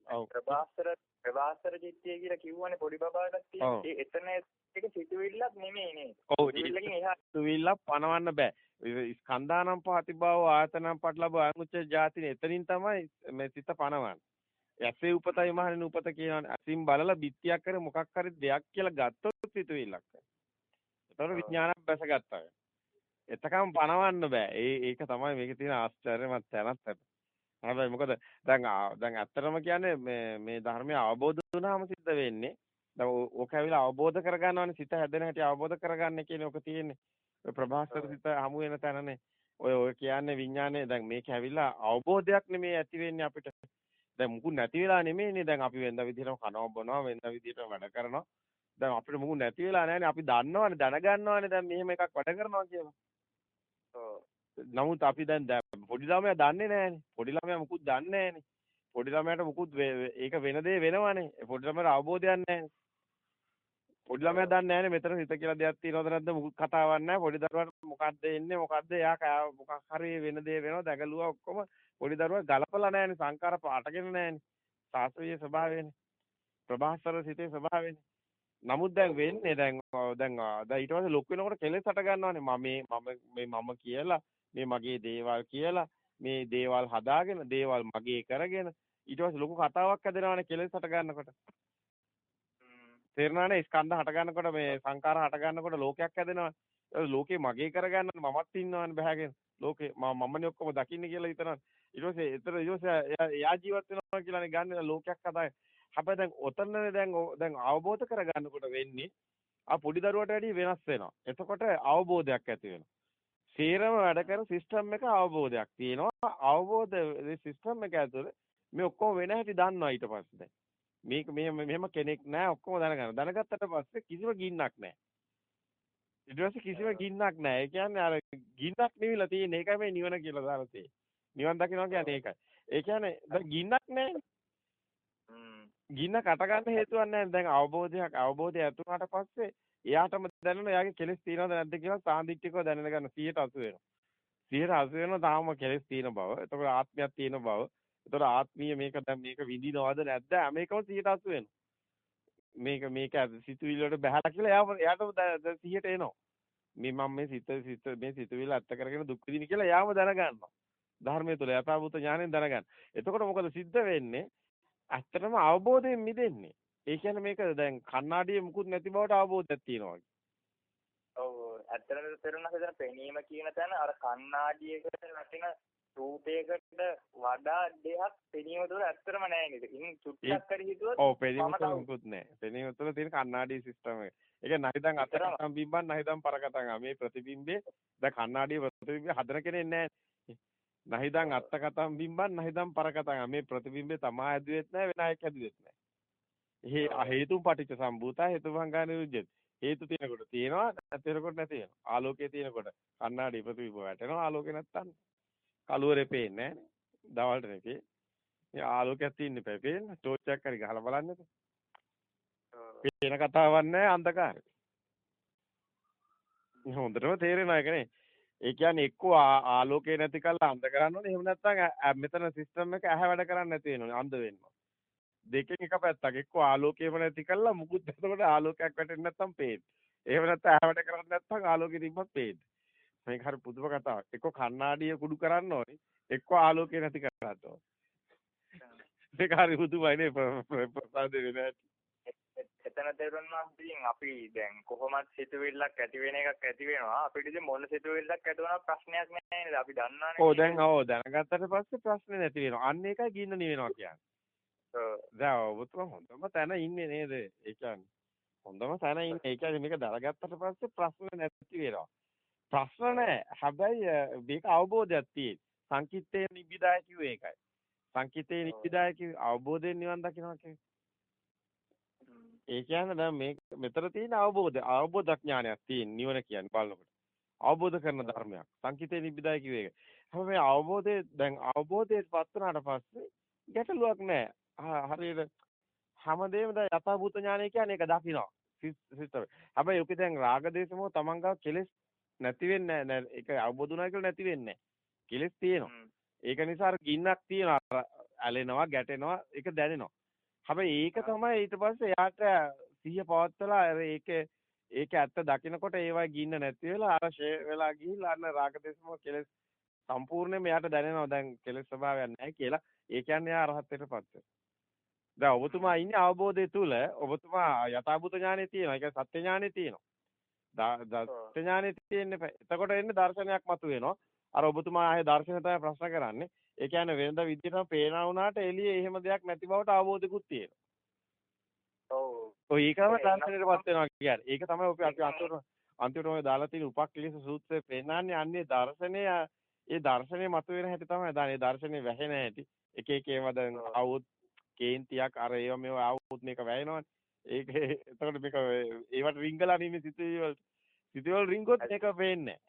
S1: ඔව්. ප්‍රභාස්තර ප්‍රභාස්තර චිත්තය කියලා කිව්වනේ පොඩි බබාටත් තියෙන. ඒ එතන ඒක සිතුවිල්ලක් නෙමෙයි නේද?
S2: ඔව්. සිතුවිල්ලක් පනවන්න බෑ. ස්කන්ධානම් පහතිභාව ආයතනම් පටලබ අනුච්ච જાතිනේ එතනින් තමයි මේ සිත පනවන්නේ. ඇසේ උපතයි මහණෙනි උපත කියනවානේ. අසින් බලලා බිත්තියක් කර මොකක් හරි දෙයක් කියලා ගත්තොත් සිතුවිල්ලක්. ඒතකොට විඥානයක් බැසගත්තා. එතකම පණවන්න බෑ. ඒ ඒක තමයි මේකේ තියෙන ආශ්චර්යමත් තැනත් හැබැයි මොකද දැන් දැන් ඇත්තටම කියන්නේ මේ මේ ධර්මය අවබෝධ වුණාම සිද්ධ වෙන්නේ. දැන් ඕක ඇවිල්ලා අවබෝධ කරගන්නවනේ සිත හැදෙන හැටි අවබෝධ කරගන්න කියන එක තියෙන්නේ. ඔය ප්‍රභාස්තර සිත හමු වෙන තැනනේ. ඔය ඔය කියන්නේ විඥානේ දැන් මේක ඇවිල්ලා අවබෝධයක් නෙමෙයි ඇති වෙන්නේ අපිට. දැන් මුකුත් නැති වෙලා නෙමෙයිනේ දැන් අපි වෙනද විදිහටම කනවා බොනවා වෙනද විදිහටම වැඩ කරනවා. දැන් අපිට මුකුත් නැති වෙලා නැහැනේ අපි දන්නවනේ දැනගන්නවනේ දැන් මෙහෙම එකක් වැඩ කරනවා කියලා. නමුත් අපි දැන් පොඩි ළමයා දන්නේ නැහැනේ පොඩි ළමයා මුකුත් දන්නේ නැහැනේ පොඩි ළමයාට මුකුත් ඒක වෙන දේ වෙනවනේ පොඩි ළමයාට අවබෝධයක් නැහැනේ පොඩි ළමයා දන්නේ නැහැනේ මෙතන හිත කියලා දෙයක් තියෙනවද නැද්ද? මුකුත් කතාවක් නැහැ. පොඩි දරුවාට මොකද්ද එන්නේ? මොකද්ද? එයා මොකක් හරි වෙන දේ වෙනවා. දැගලුවා ඔක්කොම පොඩි දරුවා ගලපලා නැහැනේ සංකාර පාටගෙන නැහැනේ. සාස්ත්‍රීය ස්වභාවයනේ. ප්‍රභාස්වර සිතේ ස්වභාවයනේ. නමුත් දැන් වෙන්නේ දැන් දැන් දැන් ඊට පස්සේ ලොක් වෙනකොට කෙලෙස් හට ගන්නවානේ මම මේ මම කියලා මේ මගේ දේවල් කියලා මේ දේවල් හදාගෙන දේවල් මගේ කරගෙන ඊට පස්සේ ලොකු කතාවක් හැදෙනවානේ කෙලෙස් හට ගන්නකොට තේරෙනවනේ ස්කන්ධ හට ගන්නකොට මේ සංකාර හට ගන්නකොට ලෝකයක් හැදෙනවා ලෝකේ මගේ කරගන්න මමත් ඉන්නවනේ බහගෙන ලෝකේ මමනේ ඔක්කොම දකින්නේ කියලා හිතනවා ඊට පස්සේ එතන ඊට පස්සේ එයා ජීවත් වෙනවා කියලානේ ගන්න ලෝකයක් කතා. හැබැයි දැන් ඔතනනේ දැන් දැන් අවබෝධ කරගන්නකොට වෙන්නේ ආ පොඩි දරුවට වැඩිය වෙනස් වෙනවා. එතකොට අවබෝධයක් ඇති වෙනවා. සේරම වැඩ කරන සිස්ටම් එක අවබෝධයක් තියෙනවා. අවබෝධ සිස්ටම් එක ඇතුලේ මේ ඔක්කොම වෙන හැටි දන්නවා ඊට පස්සේ දැන්. මේක මෙහෙම මෙහෙම කෙනෙක් නැහැ ඔක්කොම දැනගන්න. දැනගත්තට පස්සේ කිසිම ගින්නක් නැහැ. ඊට පස්සේ කිසිම ගින්නක් නැහැ. ඒ කියන්නේ අර ගින්නක් නිවිලා තියෙන එකයි මේ නිවන කියලා දාලා තියෙන්නේ. නිවන් දකිනවා කියන්නේ ඒකයි. ඒ කියන්නේ දැන් ගින්නක් නැහැ. ගින්න කට ගන්න හේතුවක් නැහැ. දැන් අවබෝධයක් අවබෝධය ඇති වුණාට පස්සේ එයාටම දැනෙන එයාගේ කෙලෙස් තියෙනවද නැද්ද කියලා සාන්දිටිකව දැනෙන ගන්න 180 වෙනවා. 180 වෙනවා තාම කෙලෙස් තියෙන බව. එතකොට ආත්මයක් තියෙන බව. එතකොට ආත්මීය මේක දැන් මේක විඳිනවද නැද්ද? මේකම 180 වෙනවා. මේක මේක සිතුවිලි වලට බහැලා කියලා එයා එයාට 100ට එනවා. මේ මම මේ සිත සිත මේ සිතුවිලි අත්ත කරගෙන දුක් විඳින කියලා එයාම දැනගන්නවා. ධර්මයේ තුල යථාභූත ඥාණයෙන් දැනගන්න. එතකොට මොකද සිද්ධ වෙන්නේ? ඇත්තටම අවබෝධයෙන් මිදෙන්නේ. ඒ කියන්නේ මේක දැන් කණ්ණාඩියේ මුකුත් නැති බවට අවබෝධයක් තියෙනවා.
S1: ඔව් ඇත්තටම තේරුණා හදන පෙනීම කියන තැන අර කණ්ණාඩියකට වැටෙන රූපයකට වඩා දෙයක් පෙනීම තුළ ඇත්තටම නැහැ නේද? ඉතින් චුට්ටක් හරි හිතුවොත්
S2: ඔව් පෙනීම තුළ මුකුත් නැහැ. පෙනීම තුළ තියෙන කණ්ණාඩි සිස්ටම් එක. ඒක නහිදන් අතකටම් බිම්බන් නහිදන් පරකටම් මේ ප්‍රතිබිම්බේ දැන් කණ්ණාඩියේ ප්‍රතිබිම්බේ හදන කෙනෙක් නැහැ. නහිදන් අත්තකටම් බිම්බන් නහිදන් පරකටම් මේ ප්‍රතිබිම්බේ තමා ඇදුවෙත් නැහැ වෙන අයෙක් ඇදුවෙත් නැහැ. ඒ හේතුන් පටිච්ච සම්භූතා හේතුභංගාන විජ්ජති. හේතු තියෙනකොට තියෙනවා නැතිනකොට නැති වෙනවා. ආලෝකයේ තියෙනකොට කණ්ණාඩි ප්‍රතිබිම්බ වැටෙනවා ආලෝකේ නැත්තම් කළුවරේ පේන්නේ නැහැ. දවල්ට නෙකේ. මේ ආලෝකයක් තියෙන්න එපා. පේන්න ටෝච් එකක් හරි ගහලා බලන්නකෝ. පේන කතාවක් නැහැ අන්ධකාරය. හොඳටම තේරෙනවා ඒකනේ. ඒ කියන්නේ එක්කෝ ආලෝකේ නැති කල්ලා අන්ධ කරන්න ඕනේ. එහෙම නැත්නම් මෙතන සිස්ටම් එක ඇහැ වැඩ කරන්නේ නැති වෙනවා. අන්ධ වෙනවා. දෙකෙන් එක පැත්තක්. එක්කෝ ආලෝකයම නැති කල්ලා මුකුත් එතකොට ආලෝකයක් වැටෙන්නේ නැත්නම් පේන්නේ. එහෙම නැත්නම් ඇහැ වැඩ කරන්නේ නැත්නම් ආලෝකෙ තිබ්බත් පේන්නේ. මේක හරි පුදුම කතාවක්. එක්කෝ කණ්ණාඩිය කුඩු කරන්න ඕනේ. එක්කෝ ආලෝකය නැති කරන්න ඕනේ. මේක හරි පුදුමයි නේ ප්‍රසාද වෙන
S1: එතන තේරුණා ඉතින් අපි දැන් කොහොමත් සිතුවිල්ලක් ඇති වෙන එකක් ඇති වෙනවා. අපිට ඉතින් මොන සිතුවිල්ලක් ඇති වුණා ප්‍රශ්නයක් නැහැ නේද? අපි දන්නවනේ
S2: ඔව් දැන් ඔව් දැනගත්තට පස්සේ ප්‍රශ්නේ නැති වෙනවා. අන්න ඒකයි ගින්න නිවෙනවා කියන්නේ. ඔව්. දැන් ඔබතුමා හොඳම තැන ඉන්නේ නේද? ඒ කියන්නේ හොඳම තැන ඉන්නේ ඒ කියන්නේ මේක දැනගත්තට පස්සේ ප්‍රශ්න නැති වෙනවා. ප්‍රශ්න නැහැ. හැබැයි මේක අවබෝධයක් තියෙයි. සංකිට්ඨේ නිබ්බිදාය කිව්වේ ඒකයි. සංකිට්ඨේ නිබ්බිදාය කිව්වේ අවබෝධයෙන් නිවන් දකින්නවා කියන්නේ ඒ කියන්නේ දැන් මේ මෙතන තියෙන අවබෝධය අවබෝධඥානයක් තියෙන නිවන කියන්නේ බලනකොට. අවබෝධ කරන ධර්මයක්. සංකිතේ නිබ්බිදාය කිව්වේ ඒක. හැබැයි මේ අවබෝධයේ දැන් අවබෝධයට පත් වුණාට පස්සේ ගැටලුවක් නැහැ. හරියට හැමදේම දැන් යථාභූත ඥානය කියන්නේ ඒක දකිනවා. සිස්ටර්. හැබැයි ඔකේ දැන් රාග දේශමෝ තමන්ගා කෙලෙස් නැති වෙන්නේ නැහැ. ඒක අවබෝධ වුණා කියලා නැති වෙන්නේ නැහැ. කෙලෙස් තියෙනවා. ඒක නිසා අර ගින්නක් තියෙනවා. ඇලෙනවා, ගැටෙනවා, ඒක දැනෙනවා. හැබැයි ඒක තමයි ඊට පස්සේ එයාට සිහිය පවත්තලා ඒක ඒක ඇත්ත දකිනකොට ඒවයි ගින්න නැති වෙලා අර ෂේ වෙලා ගිහිල්ලා අන්න රාගදේශම කෙලස් සම්පූර්ණයෙන්ම එයාට දැනෙනවා දැන් කෙලස් ස්වභාවයක් නැහැ කියලා. ඒ කියන්නේ එයා අරහත්ත්වයටපත් වෙනවා. දැන් ඔබතුමා ඉන්නේ අවබෝධය තුල ඔබතුමා යථාභූත ඥානෙ තියෙනවා. ඒ කියන්නේ සත්‍ය ඥානෙ තියෙනවා. සත්‍ය ඥානෙ තියෙන්නේ එතකොට එන්නේ දර්ශනයක් මතුවෙනවා. අර ඔබතුමා ආයේ දර්ශනය තමයි ප්‍රශ්න කරන්නේ. ඒ කියන්නේ වෙනද විදියටම පේනා වුණාට එළියේ එහෙම දෙයක් නැති බවට අවබෝධිකුත් තියෙනවා.
S1: ඔව්.
S2: ඔය ඒකම ත්‍රිසරයටපත් වෙනවා කියන්නේ. ඒක තමයි අපි අපි අන්තිමට අන්තිමට ඔය දාලා තියෙන උපක්ලේශ සූත්‍රයේ පෙන්නන්නේ අන්නේ දර්ශනය ඒ දර්ශනේ මතුවෙන හැටි තමයි දාන. ඒ දර්ශනේ වැහෙන හැටි. එක එක ඒවා දැන් આવුත් කේන්තියක් අර ඒවා මේවා આવුත් මේක වැයෙනවනේ. ඒක එතකොට මේක ඒවට රිංගලා නෙමෙයි සිතුවිලි වලට. සිතුවිලි රිංගොත් මේක වෙන්නේ නැහැ.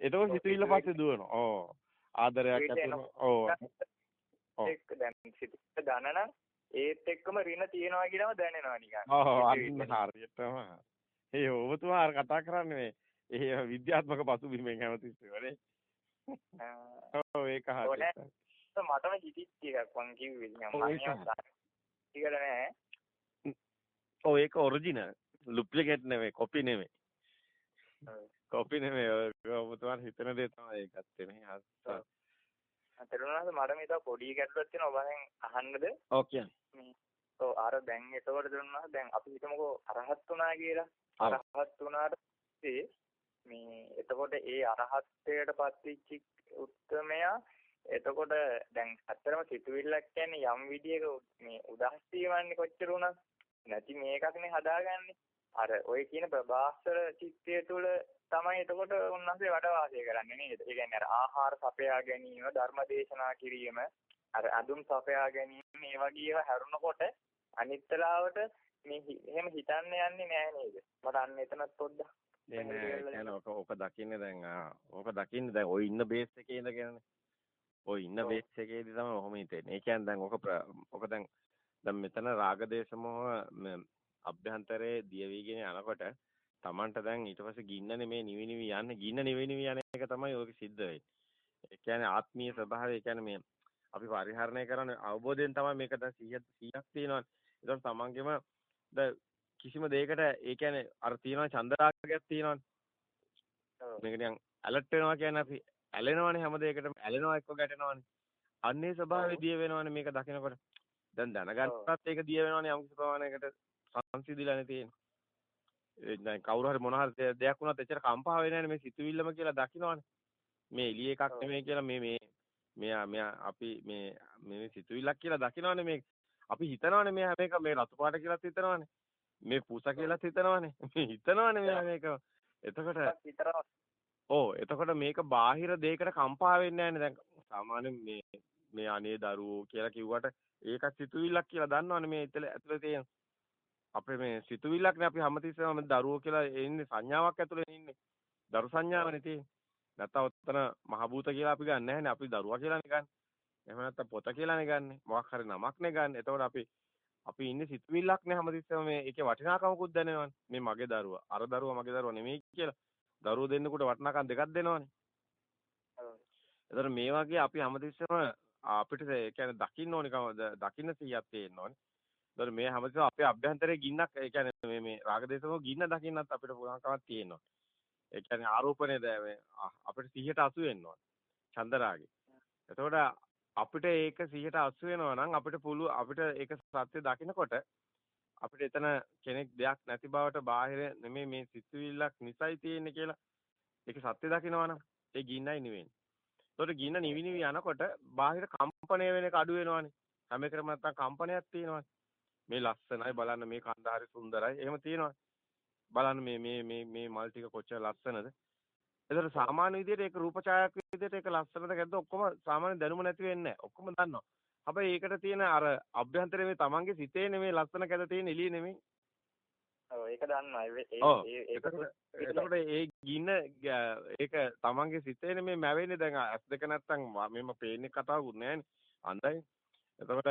S2: එතකොට සිතුවිල්ල පස්සේ දුවනවා. ඕ. ආදරයක් ඇති ඔව්.
S1: ඔව්. ඒක දැන් සිතුවිල්ල ගණන ඒත් එක්කම රින තියෙනවා කියලාම දැනෙනවා නිකන්.
S2: ඔව් අන්න හරියටම. ඒ ඔබතුමා අර කතා කරන්නේ මේ ඒ විද්‍යාත්මක පසුබිමෙන් හැමතිස්සෙම නේ. ඔව් ඒක හරියට.
S1: මටම හිතිච්ච එකක් මං කිව්වේ මම කියලා නෑ.
S2: ඔව් ඒක ඔරිජිනල්. ඩුප්ලිකේට් නෙමෙයි කොපි නෙමෙයි. කොපි නෙමෙයි ඔබතුමාට හිතන දේ තමයි ඒක ඇත්තේ නේ.
S1: අතරුණාද මට මේ තව පොඩි ගැටලුවක් තියෙනවා ඔබෙන් අහන්නද?
S2: ඔව් කියන්නේ.
S1: ඔව් අර දැන් එතකොට දුන්නා දැන් අපි හිතමුකෝ අරහත් වුණා කියලා. අරහත් වුණාට පස්සේ මේ එතකොට ඒ අරහත්ත්වයට පත්වෙච්ච උත්මයා එතකොට දැන් ඇත්තටම සිතුවිල්ලක් කියන්නේ යම් විදියක මේ උදාස් වීමන්නේ කොච්චර වුණත් නැති මේකක්නේ හදාගන්නේ. අර ඔය කියන ප්‍රභාස්වර චිත්තය තුළ තමයි එතකොට උන්වහන්සේ වැඩ වාසය කරන්නේ නේද? ඒ කියන්නේ අර ආහාර සපයා ගැනීම, ධර්ම දේශනා කිරීම, අර අඳුම් සපයා ගැනීම මේ වගේ ඒවා හැරුණකොට අනිත්ලාවට මේ එහෙම හිතන්න යන්නේ නෑ නේද? මට අන්න එතනත් පොඩ්ඩක්
S2: නෑ නෑ ඔක දකින්නේ දැන් ඕක දකින්නේ දැන් ඔය ඉන්න බේස් එකේ ඉඳගෙනනේ. ඔය ඉන්න බේස් එකේදී තමයි ඔහොම හිතෙන්නේ. ඒ කියන්නේ දැන් ඔක ඔක දැන් දැන් මෙතන රාගදේශමෝහ අභ්‍යන්තරයේ දිය වීගෙන යනකොට Tamanට දැන් ඊට පස්සේ ගින්න නෙමේ නිවි නිවි යන්නේ ගින්න නිවි නිවි යන එක තමයි ඔයක සිද්ධ වෙන්නේ. ඒ කියන්නේ ආත්මීය ස්වභාවය කියන්නේ මේ අපි පරිහරණය කරන අවබෝධයෙන් තමයි මේක දැන් 100ක් 100ක් තියෙනවා. ඒතකොට Tamanගෙම ද කිසිම දෙයකට ඒ කියන්නේ අර තියෙනවා චන්දරාගයක් තියෙනවානේ. මේක නිකන් ඇලර්ට් වෙනවා කියන්නේ අපි ඇලෙනවානේ හැම දෙයකටම ඇලෙනවා එක්ක ගැටෙනවානේ. අන්නේ ස්වභාවය දිය වෙනවානේ මේක දකිනකොට. දැන් දැනගන්නත් ඒක දිය වෙනවානේ යම් ප්‍රමාණයකට සංසිඳිලානේ තියෙන්නේ. දැන් කවුරු හරි මොන හරි දෙයක් වුණත් එච්චර කම්පා වෙන්නේ නැහැ මේ සිතුවිල්ලම කියලා දකින්නවනේ. මේ එළිය එකක් නෙමෙයි කියලා මේ මේ මෙයා මෙයා අපි මේ මේ සිතුවිල්ලක් කියලා දකිනවනේ මේ අපි හිතනවනේ මේ මේක මේ රතු පාට කියලාත් හිතනවනේ. මේ පුස කියලාත් හිතනවනේ. මේ හිතනවනේ මෙයා මේක. එතකොට ඔව් එතකොට මේක බාහිර දෙයකට කම්පා වෙන්නේ නැහැනේ දැන් සාමාන්‍යයෙන් මේ මේ අනේ දරුවෝ කියලා කිව්වට ඒකත් සිතුවිල්ලක් කියලා දන්නවනේ මේ ඇතුලේ තියෙන. අපේ මේ සිතුවිල්ලක් නේ අපි හැමතිස්සෙම දරුවෝ කියලා ඉන්නේ සංඥාවක් ඇතුලේ ඉන්නේ. දරු සංඥාවනේ තියෙන්නේ. නැත්තම් උත්තර මහ භූත කියලා අපි ගන්න නැහැනේ. අපි දරුවා කියලානේ ගන්න. එහෙම නැත්තම් පොත කියලානේ ගන්නෙ. මොකක් හරි නමක්නේ ගන්න. එතකොට අපි අපි ඉන්නේ සිතුවිල්ලක් නේ හැමතිස්සෙම මේ ඒකේ වටිනාකමකුත් දැනෙනවනේ. මේ මගේ දරුවා. අර දරුවා මගේ දරුවා නෙමෙයි කියලා. දරුවෝ දෙන්නෙකුට වටිනාකම් දෙකක් දෙනවනේ. එතකොට මේ වගේ අපි හැමතිස්සෙම අපිට ඒ කියන්නේ දකින්න ඕනිකම දකින්න සිහියක් තියෙන්න ඕනේ. එතකොට මේ හැමතිස්සෙම අපේ අභ්‍යන්තරයේ ගින්නක් ඒ කියන්නේ මේ මේ රාගදේශම ගින්න දකින්නත් අපිට පුළුවන්කමක් තියෙනවා. ඒ කියන්නේ ආරෝපණය දැ අපිට 100ට 80 වෙන්න ඕන. චන්දරාගේ. එතකොට අපිට ඒක 100ට 80 වෙනවා නම් අපිට පුළු අපිට ඒක සත්‍ය දකිනකොට අපිට එතන කෙනෙක් දෙයක් නැති බවට බාහිර නෙමෙයි මේ සිතුවිල්ලක් නිසයි තියෙන්නේ කියලා ඒක සත්‍ය දකිනවනම් ඒ ගින්නයි නිවෙන්නේ. එතකොට ගින්න නිවි නිවි යනකොට බාහිර කම්පණය වෙන එක අඩු වෙනවනේ. හැම එකම නැත්තම් කම්පනයක් තියෙනවනේ. මේ ලස්සනයි බලන්න මේ කන්ද හරි සුන්දරයි. එහෙම තියෙනවනේ. බලන්න මේ මේ මේ මේ මල් ටික කොච්චර ලස්සනද. ඒතර සාමාන්‍ය විදිහට ඒක රූප ඡායාවක් විදිහට ඒක ලස්සනද ගැද්ද ඔක්කොම සාමාන්‍ය දැනුම නැති වෙන්නේ නැහැ. ඔක්කොම දන්නවා. හැබැයි ඒකට තියෙන අර අභ්‍යන්තරයේ මේ තමන්ගේ සිතේ නෙමෙයි ලස්සන කැද තියෙන එළිය නෙමෙයි.
S1: ඔව් ඒක දන්නවා.
S2: එතකොට ඒ ගින්න ඒක තමන්ගේ සිතේ නෙමෙයි මැවෙන්නේ දැන් ඇස් දෙක නැත්තම් මෙම පේන්නේ කතාවකුත් නැහැනේ. අන්දයි. එතකොට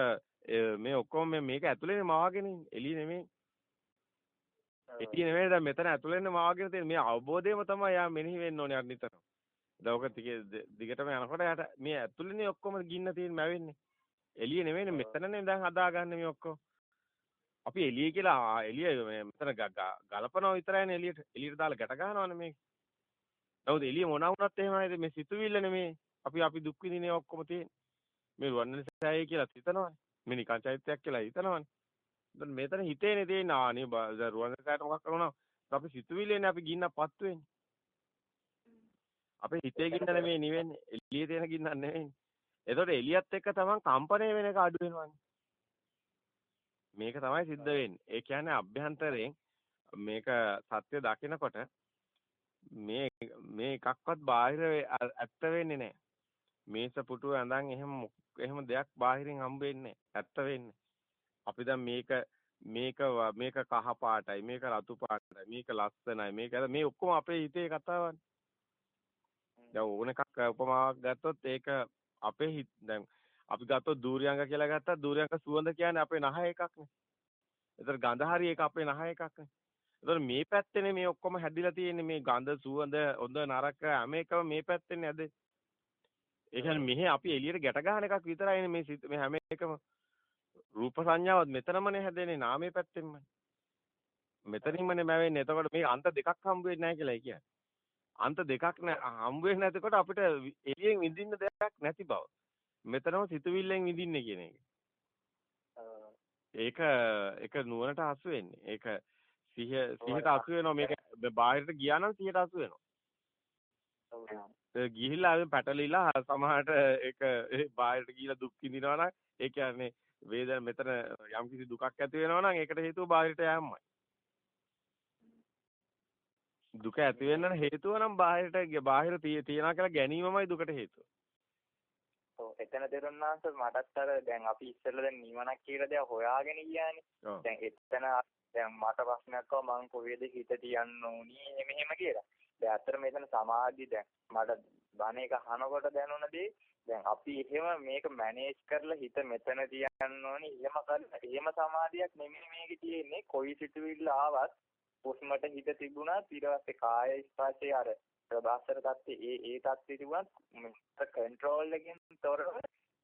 S2: මේ ඔක්කොම මේක ඇතුලේනේ මවාගෙන එළිය නෙමෙයි. එළිය නෙමෙයි දැන් මෙතන ඇතුලේනේ මවාගෙන තියෙන මේ අවබෝධයම තමයි යා මෙනෙහි වෙන්න ඕනේ අර නිතරම. දැන් ඔක දිගටම යනකොට යාට මේ ඇතුලේනේ ඔක්කොම ගින්න තියෙන මැවෙන්නේ. එළිය නෙමෙයිනේ මෙතනනේ දැන් හදාගන්නේ මේ ඔක්කොම. අපි එළිය කියලා එළිය මෙතන ගලපනවා විතරයිනේ එළියට. එළියට දාලා ගැට ගන්නවනේ මේක. නමුත් එළිය මොනවා වුණත් එහෙමයි මේ සිතුවිල්ල නෙමේ. අපි අපි දුක් විඳිනේ ඔක්කොම තියෙන්නේ. මේ රුවන්වැලිසෑය කියලා හිතනවනේ. මේ නිකන් චෛත්‍යයක් කියලා හිතනවනේ. දැන් මෙතන හිතේනේ තියෙන ආනේ රුවන්වැලිසෑයට මොකක් කරුණා අපි සිතුවිල්ලේනේ අපි ගින්නපත් වෙන්නේ. අපේ හිතේ ගින්න නෙමෙයි නිවෙන්නේ. එළියේ තියෙන ගින්නක් නෙමෙයි. එතකොට එළියත් එක්ක තමන් කම්පණය වෙන එක අඩු වෙනවානේ. මේක තමයි සිද්ධ වෙන්නේ. ඒ කියන්නේ අභ්‍යන්තරයෙන් මේක සත්‍ය දකිනකොට මේ මේ එකක්වත් බාහිර ඇත්ත වෙන්නේ නැහැ. මේස පුටුව ඇඳන් එහෙම එහෙම දෙයක් බාහිරින් හම්බ වෙන්නේ ඇත්ත වෙන්නේ. අපි දැන් මේක මේක මේක කහ පාටයි මේක රතු පාටයි මේක ලස්සනයි මේක මේ ඔක්කොම අපේ හිතේ කතාවනේ. දැන් ඕන එකක් උපමාවක් ගත්තොත් ඒක අපේ හිත දැන් අපි ගත්තොත් දූර්යංග කියලා ගත්තා දූර්යංග සුවඳ කියන්නේ අපේ නහය එකක්නේ. ඒතර ගඳ හරි ඒක අපේ නහය එකක්නේ. ඒතර මේ පැත්තේනේ මේ ඔක්කොම හැදිලා තියෙන්නේ මේ ගඳ සුවඳ හොඳ නරක හැම එකම මේ පැත්තේනේ හැදෙන්නේ. ඒ කියන්නේ මෙහි අපි එළියට ගැට ගන්න එකක් විතරයිනේ මේ මේ හැම එකම රූප සංඥාවත් මෙතනමනේ හැදෙන්නේ නාමයේ පැත්තෙන්මනේ. මෙතනින්මනේ මැවෙන්නේ. එතකොට මේ අන්ත දෙකක් හම්බ වෙන්නේ නැහැ කියලා කියන්නේ. අන්ත දෙකක් හම්බ වෙන්නේ නැතිකොට අපිට එළියෙන් විඳින්න දෙයක් නැති බව. මෙතනම සිතුවිල්ලෙන් විඳින්නේ කියන එක. ඒක ඒක නුවණට හසු වෙන්නේ. ඒක සිහිය සිහියට හසු වෙනවා මේක බාහිරට ගියා නම් සිහියට හසු වෙනවා. ගිහිල්ලා පැටලිලා සමහරට ඒක බාහිරට ගිහිල්ලා දුක් විඳිනවා නම් ඒ කියන්නේ වේදන මෙතන යම්කිසි දුකක් ඇති වෙනවා නම් ඒකට හේතුව බාහිරට යෑමයි. දුක ඇති වෙන්න හේතුව නම් බාහිරට බාහිර තියනවා කියලා ගැනීමමයි දුකට හේතුව.
S1: එතන දෙරුණාන්ස මටත් අර දැන් අපි ඉස්සෙල්ලා දැන් නිවනක් කියලා දෙයක් හොයාගෙන ගියානේ. දැන් එතන දැන් මට ප්‍රශ්නයක් ආවා මං කොහෙද හිත තියන්න ඕනි එහෙම කියලා. දැන් අතර මෙතන සමාධි දැන් මට බණ එක අහනකොට දැනුණ දේ දැන් අපි එහෙම මේක මැනේජ් කරලා හිත මෙතන තියන්න ඕනි. එහෙම කරලා එහෙම සමාධියක් නෙමෙයි මේකේ තියෙන්නේ. කොයි සිතුවිල්ල ආවත් හුස්මට හිත තිබුණා ඊට කාය ස්පර්ශයේ අර ප්‍රබාසර தත්ති ඒ ඒ தත්ති තිබුණා කන්ට්‍රෝල් එකෙන් තොරව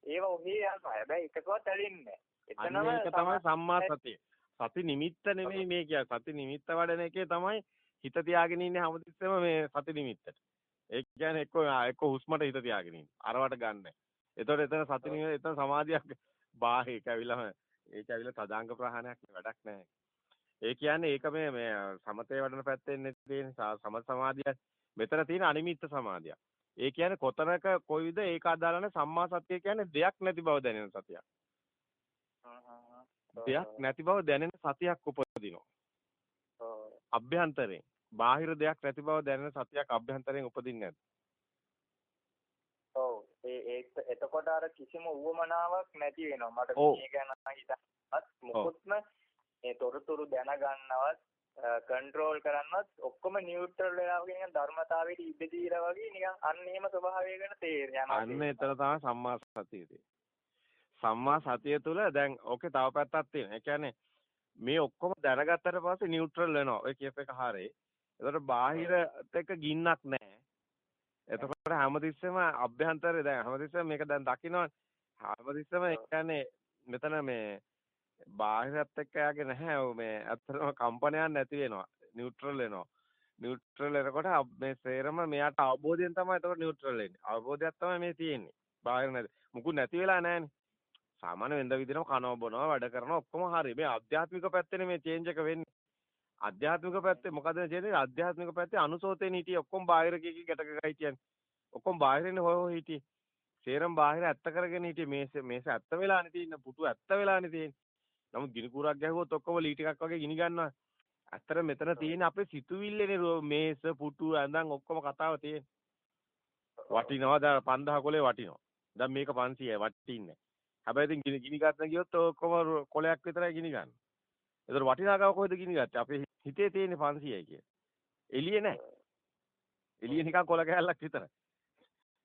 S1: ඒව ඔහේ යනවා. හැබැයි එකකවත් ඇලෙන්නේ
S2: එතනම ඒක තමයි සම්මා සතිය. සති නිමිත්ත නෙමෙයි මේ කියන්නේ සති නිමිත්ත වඩන එකේ තමයි හිත තියාගෙන ඉන්නේ හැමතිස්සෙම මේ සති නිමිත්තට. ඒ කියන්නේ එක්ක එක්ක හුස්මට හිත තියාගෙන ඉන්නේ. අරවට ගන්න. එතකොට එතන සති නිමිත්ත එතන සමාධියක් බාහිර. ඇවිල්ලාම ඒක ඇවිල්ලා තදාංග ප්‍රහාණයක් වැඩක් නැහැ. ඒ කියන්නේ ඒක මේ මේ සමතේ වඩන පැත්තෙන් තියෙන සම සමාධිය මෙතන තියෙන අනිමිත්ත සමාධිය. ඒ කියන්නේ කොතනක කොයිද? ඒක අදාළ නැහැ. සම්මා සතිය කියන්නේ දෙයක් නැති බව දැනෙන සතියක්. දෙයක් නැති බව දැනෙන සතියක් උපදිනවා. අභ්‍යන්තරයෙන්. බාහිර දෙයක් නැති බව දැනෙන සතියක් අභ්‍යන්තරයෙන් උපදින්නේ නැද්ද?
S1: ඔව් ඒ එතකොට අර කිසිම උවමනාවක් නැති වෙනවා මට. මේ ගැන හිතන්නත් මොකොත්ම මේ තොරතුරු දැනගන්නවත් කන්ට්‍රෝල් කරන්නවත් ඔක්කොම නියුට්‍රල් වෙලා වගේ නිකන් ධර්මතාවයට ඉඩ දීලා වගේ නිකන් අන්න එහෙම ස්වභාවයකට තේරෙනවා
S2: අන්න එතන තමයි සම්මා සතිය තියෙන්නේ. සම්මා සතිය තුළ දැන් ඕකේ තව පැත්තක් තියෙනවා. ඒ කියන්නේ මේ ඔක්කොම දැනගත්තට පස්සේ නියුට්‍රල් වෙනවා. ඔය කියප එක හරියි. ඒතකොට බාහිරත් එක්ක ගින්නක් නැහැ. එතකොට හැමතිස්සෙම අභ්‍යන්තරේ දැන් හැමතිස්සෙම මේක දැන් දකින්නවනේ. හැමතිස්සෙම ඒ කියන්නේ මෙතන මේ බාහිරත් එක්ක යාගේ නැහැ මේ ඇත්තටම කම්පනයක් නැති වෙනවා. නියුට්‍රල් වෙනවා. නියුට්‍රල් වෙනකොට මේ සේරම මෙයාට අවබෝධයෙන් තමයි එතකොට නියුට්‍රල් වෙන්නේ. අවබෝධයක් තමයි මේ තියෙන්නේ. බාහිර නැති. මුකුත් නැති වෙලා නැහැනේ. සාමාන්‍ය වෙනද විදිහටම කනවා බොනවා වැඩ කරනවා ඔක්කොම හරි. මේ ආධ්‍යාත්මික පැත්තේ මේ චේන්ජ් එක වෙන්නේ. ආධ්‍යාත්මික පැත්තේ මොකද චේන්ජ් ආධ්‍යාත්මික පැත්තේ අනුසෝතේන හිටියේ ඔක්කොම බාහිර කීකී ගැටක හිටියන්නේ. ඔක්කොම බාහිරින් හොය හොය හිටියේ. සේරම බාහිර ඇත්ත කරගෙන හිටියේ මේස මේස ඇත්ත වෙලානේ තියෙන්නේ. පුටු ඇත්ත වෙලානේ තියෙන්නේ. නමුත් ගිනි කුරක් ගැහුවොත් ඔක්කොම ලී ටිකක් වගේ ගිනි ගන්නවා. ඇත්තට මෙතන තියෙන අපේ සිතුවිල්ලනේ මේස පුටු ඇඳන් ඔක්කොම කතාව තියෙන්නේ. වටිනවා දැන් 5000 කොලේ වටිනවා. දැන් මේක 500යි වටින්නේ. හැබැයි ඉතින් ගිනි ගිනි ගන්න ගියොත් ඔක්කොම කොලයක් විතරයි ගිනි ගන්න. ඒතර වටිනාකම කොහෙද ගිනි ගත්තේ? අපේ හිතේ තියෙන්නේ 500යි කිය. එළියේ නැහැ. එළියේ නිකන් කොල කෑල්ලක් විතරයි.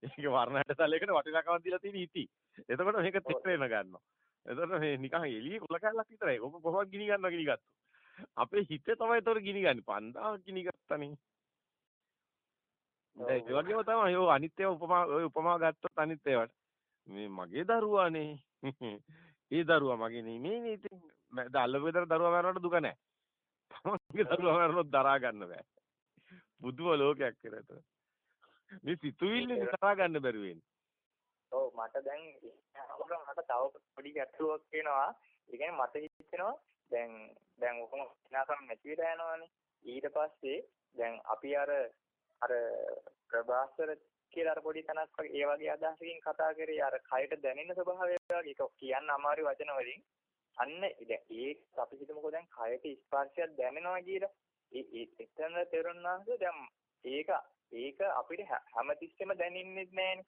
S2: ඒක වර්ණයට තලයකට වටිනාකමක් දීලා තියෙන හිතී. එතකොට මේක තේරෙන ගන්නවා. එතකොට මේ නිකන් එළියේ කොල කෑල්ලක් විතරයි. ඔබ කොහොමද ගිනි ගන්නවා ගිනි ගත්තා. අපේ හිතේ තමයි ඒතර ගිනි ගන්නේ. 5000 ගිනි ගත්තනේ. ඒ වගේම තමයි ඔය අනිත් ඒවා උපමා ඔය උපමා ගත්තොත් අනිත් ඒවාට මේ මගේ දරුවානේ ඒ දරුවා මගේ නෙමෙයිනේ ඉතින් මම අල්ලපෙදර දරුවා මරනකොට දුක නැහැ. තමන්ගේ දරුවා මරනොත් දරා ගන්න බෑ. බුදුම ලෝකයක් කරත. මේ සිතුවිල්ල දරා ගන්න බැරි වෙන්නේ.
S1: ඔව් මට දැන් මට තව පොඩි ගැටලුවක් වෙනවා. ඒ කියන්නේ මට හිතෙනවා දැන් දැන් ඔකම විනාශම් නැති වෙලා යනවානේ. ඊට පස්සේ දැන් අපි අර අර ප්‍රභාස්වර කියලා අර පොඩි තනක් වගේ ඒ වගේ අදහසකින් කතා කරේ. අර කයට දැනෙන ස්වභාවය වගේ කියන්න අමාරු වචන වලින්. අන්න දැන් ඒ අපි හිතමුකෝ දැන් කයට ස්පර්ශයක් දැනෙනවා කියලා. ඒ ඒ එතන තේරුණාද? දැන් ඒක ඒක අපිට හැමතිස්සෙම දැනෙන්නේ නැහැනේ.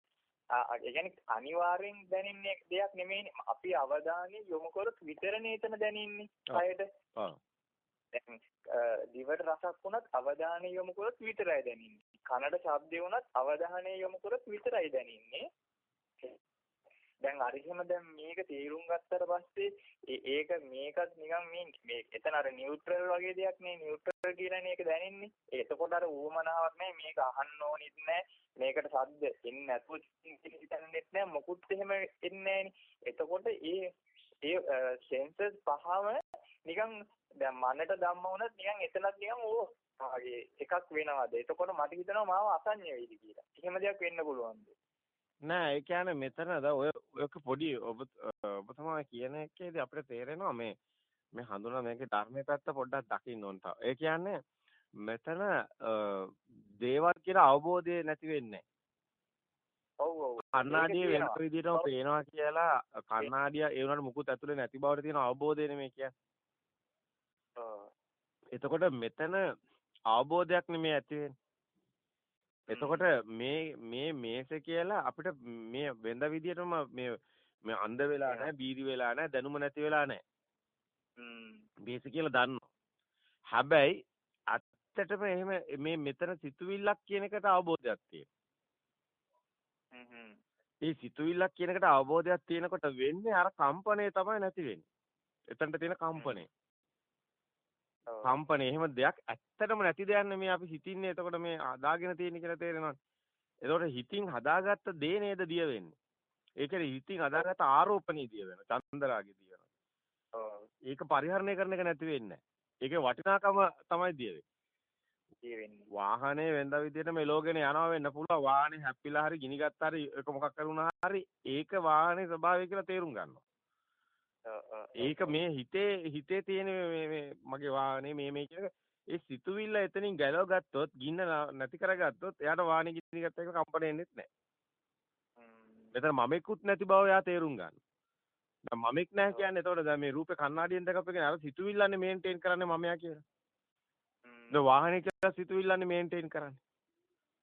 S1: ඒ කියන්නේ අනිවාර්යෙන් දැනෙන්නේ දෙයක් නෙමෙයිනේ. අපි අවධානය යොමු කරොත් විතරනේ එතන දැනෙන්නේ කයට. දැන් දිවට රසක් වුණත් අවධානය යොමු කරොත් විතරයි දැනෙන්නේ. කනට ශබ්දේ වුණත් අවධානය යොමු කරොත් විතරයි දැනෙන්නේ. දැන් අරිහෙම දැන් මේක තේරුම් ගත්තට පස්සේ ඒක මේකත් නිකන් මේ මේ එතන අර නියුට්‍රල් වගේ දෙයක් නේ නියුට්‍රල් කියලානේ ඒක දැනෙන්නේ. එතකොට අර ඌමනාවක් නැහැ මේක අහන්න ඕනෙත් නැහැ. මේකට ශබ්ද එන්නේ නැතුව හිතන්නෙත් නැහැ. මොකුත් එහෙම එන්නේ එතකොට ඒ ඒ සෙන්සර්ස් පහම නිකන් දැන් මනට ධම්ම වුණත් නිකන් එතනත් නිකන් ඕ ආගේ එකක් වෙනවද? එතකොට මට හිතෙනවා මාව අසඤ්ඤ වෙයිද කියලා. එහෙම දෙයක් වෙන්න පුළුවන්ද?
S2: නෑ ඒ කියන්නේ මෙතනද ඔය ඔයක පොඩි ඔබ ඔබතුමා කියන එකේදී අපිට තේරෙනවා මේ මේ හඳුනා මේකේ ධර්මයේ පැත්ත පොඩ්ඩක් දකින්න ඕන තව. ඒ කියන්නේ මෙතන දේවල් කියන අවබෝධය නැති වෙන්නේ
S1: ඔව් ඔව්.
S2: කණ්ණාඩියේ වෙන විදිහටම පේනවා කියලා කණ්ණාඩිය ඒ වුණාට මුකුත් ඇතුලේ නැති බවට තියෙන අවබෝධය නෙමෙයි කියන්නේ. එතකොට මෙතන අවබෝධයක් නෙමෙයි ඇති. එතකොට මේ මේ මේස කියලා අපිට මේ වෙනද විදියටම මේ මේ අන්ධ වෙලා නැහැ, බීරි වෙලා නැහැ, දැනුම නැති වෙලා නැහැ. මේස කියලා දන්නවා. හැබැයි ඇත්තටම එහෙම මේ මෙතන සිතුවිල්ලක් කියන එකට අවබෝධයක් තියෙනවා. ඒ සිතුවිල්ලක් කියන එකට අවබෝධයක් තියෙනකොට වෙන්නේ අර කම්පණය තමයි නැති වෙන්නේ. එතනට තියෙන කම්පණය. කම්පණය එහෙම දෙයක් ඇත්තටම නැති දෙයක් නෙමේ අපි හිතින්නේ එතකොට මේ හදාගෙන තියෙන කියලා තේරෙනවනේ. එතකොට හිතින් හදාගත්ත දේ නේද දිය වෙන්නේ. ඒ කියන්නේ හිතින් හදාගත්ත ආරෝපණීය දිය වෙනවා. චන්දරාගේ දිය වෙනවා. ඒක පරිහරණය කරන එක නැති වෙන්නේ ඒකේ වටිනාකම තමයි දිය වෙන්නේ. වාහනේ වෙනද විදියට මෙලෝගෙන යනවා වෙන්න පුළුවන්. වාහනේ හැප්පිලා හරි ගිනි ගත්තා හරි ඒක මොකක් කරුණා හරි ඒක වාහනේ ස්වභාවය කියලා තේරුම් ගන්නවා. ඒක මේ හිතේ හිතේ තියෙන මේ මගේ වාහනේ මේ මේ කියන ඒ සිතුවිල්ල එතනින් ගැලව ගත්තොත් ගින්න නැති කරගත්තොත් එයාට වාහනේ ගිනි ගත්ත එක කම්පණය වෙන්නේ නැහැ. මෙතන මමෙකුත් නැති බව එයා තේරුම් ගන්න. දැන් මමෙක් නැහැ කියන්නේ එතකොට දැන් මේ රූපේ කණ්ණාඩියෙන් දැකපෙගෙන අර සිතුවිල්ලන්නේ මේන්ටේන් කරන්නේ මමයා කියලා. දැන් වාහනේ කියලා සිතුවිල්ලන්නේ මේන්ටේන් කරන්නේ.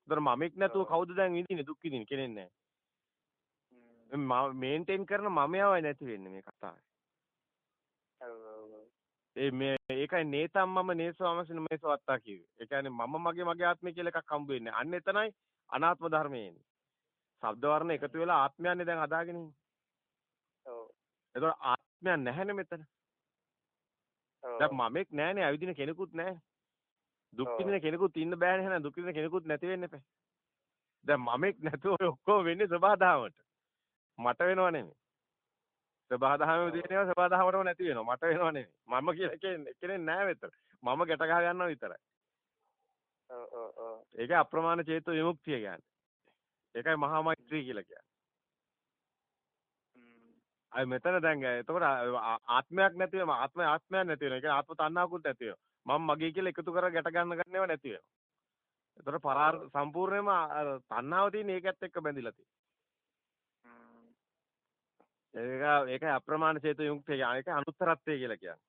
S2: ඒතර මමෙක් නැතුව කවුද දැන් විඳින්නේ දුක් විඳින්නේ කෙනෙක් නැහැ. මේන්ටේන් කරන මමයාවයි නැති වෙන්නේ මේ කතාවේ. ඒ මේ ඒකයි නේතම්මම නේසවමසින මේසවත්තා කිව්වේ. ඒ කියන්නේ මම මගේ මගේ ආත්මය කියලා එකක් හම්බ වෙන්නේ. අන්න එතනයි අනාත්ම ධර්මයේ එන්නේ. ශබ්ද වර්ණ එකතු වෙලා ආත්මයන්නේ දැන් හදාගෙන ඉන්නේ. ඔව්. ඒතකොට ආත්මයක් නැහැනේ මෙතන. ඔව්. දැන් මමෙක් නැහැනේ, ඇවිදින කෙනෙකුත් නැහැ. දුක් විඳින කෙනෙකුත් ඉන්න බෑනේ එහෙනම් දුක් විඳින කෙනෙකුත් නැති වෙන්න එපා. දැන් මමෙක් නැතුව ඔක්කොම වෙන්නේ සබහාදහමට. මට වෙනව නෙමෙයි. සබහාදහමේ දෙනවා සබහාදහමටම නැති වෙනවා. මට වෙනව නෙමෙයි. මම කියලා කෙනෙක් නැහැ මෙතන. මම ගැට ගහ ගන්නවා විතරයි. ඔව් ඔව් ඔව්. ඒක අප්‍රමාණ චේතෝ විමුක්තිය කියන්නේ. ඒකයි මහා මෛත්‍රී කියලා කියන්නේ. අය මෙතන දැන් එතකොට ආත්මයක් නැති වෙනවා ආත්මය ආත්මයක් නැති වෙනවා. ඒ කියන්නේ ආත්ම තණ්හාවකුත් නැති වෙනවා. මම මගේ කියලා එකතු කර ගැට ගන්න ගන්නේව නැති වෙනවා. එතකොට පරාර සම්පූර්ණයෙන්ම තණ්හාව තියෙන ඒකත් එක්ක බැඳිලා තියෙනවා. ඒක ඒකයි අප්‍රමාණ චේතු යුක්තිය. ඒක අනුත්තරත්වය කියලා කියන්නේ.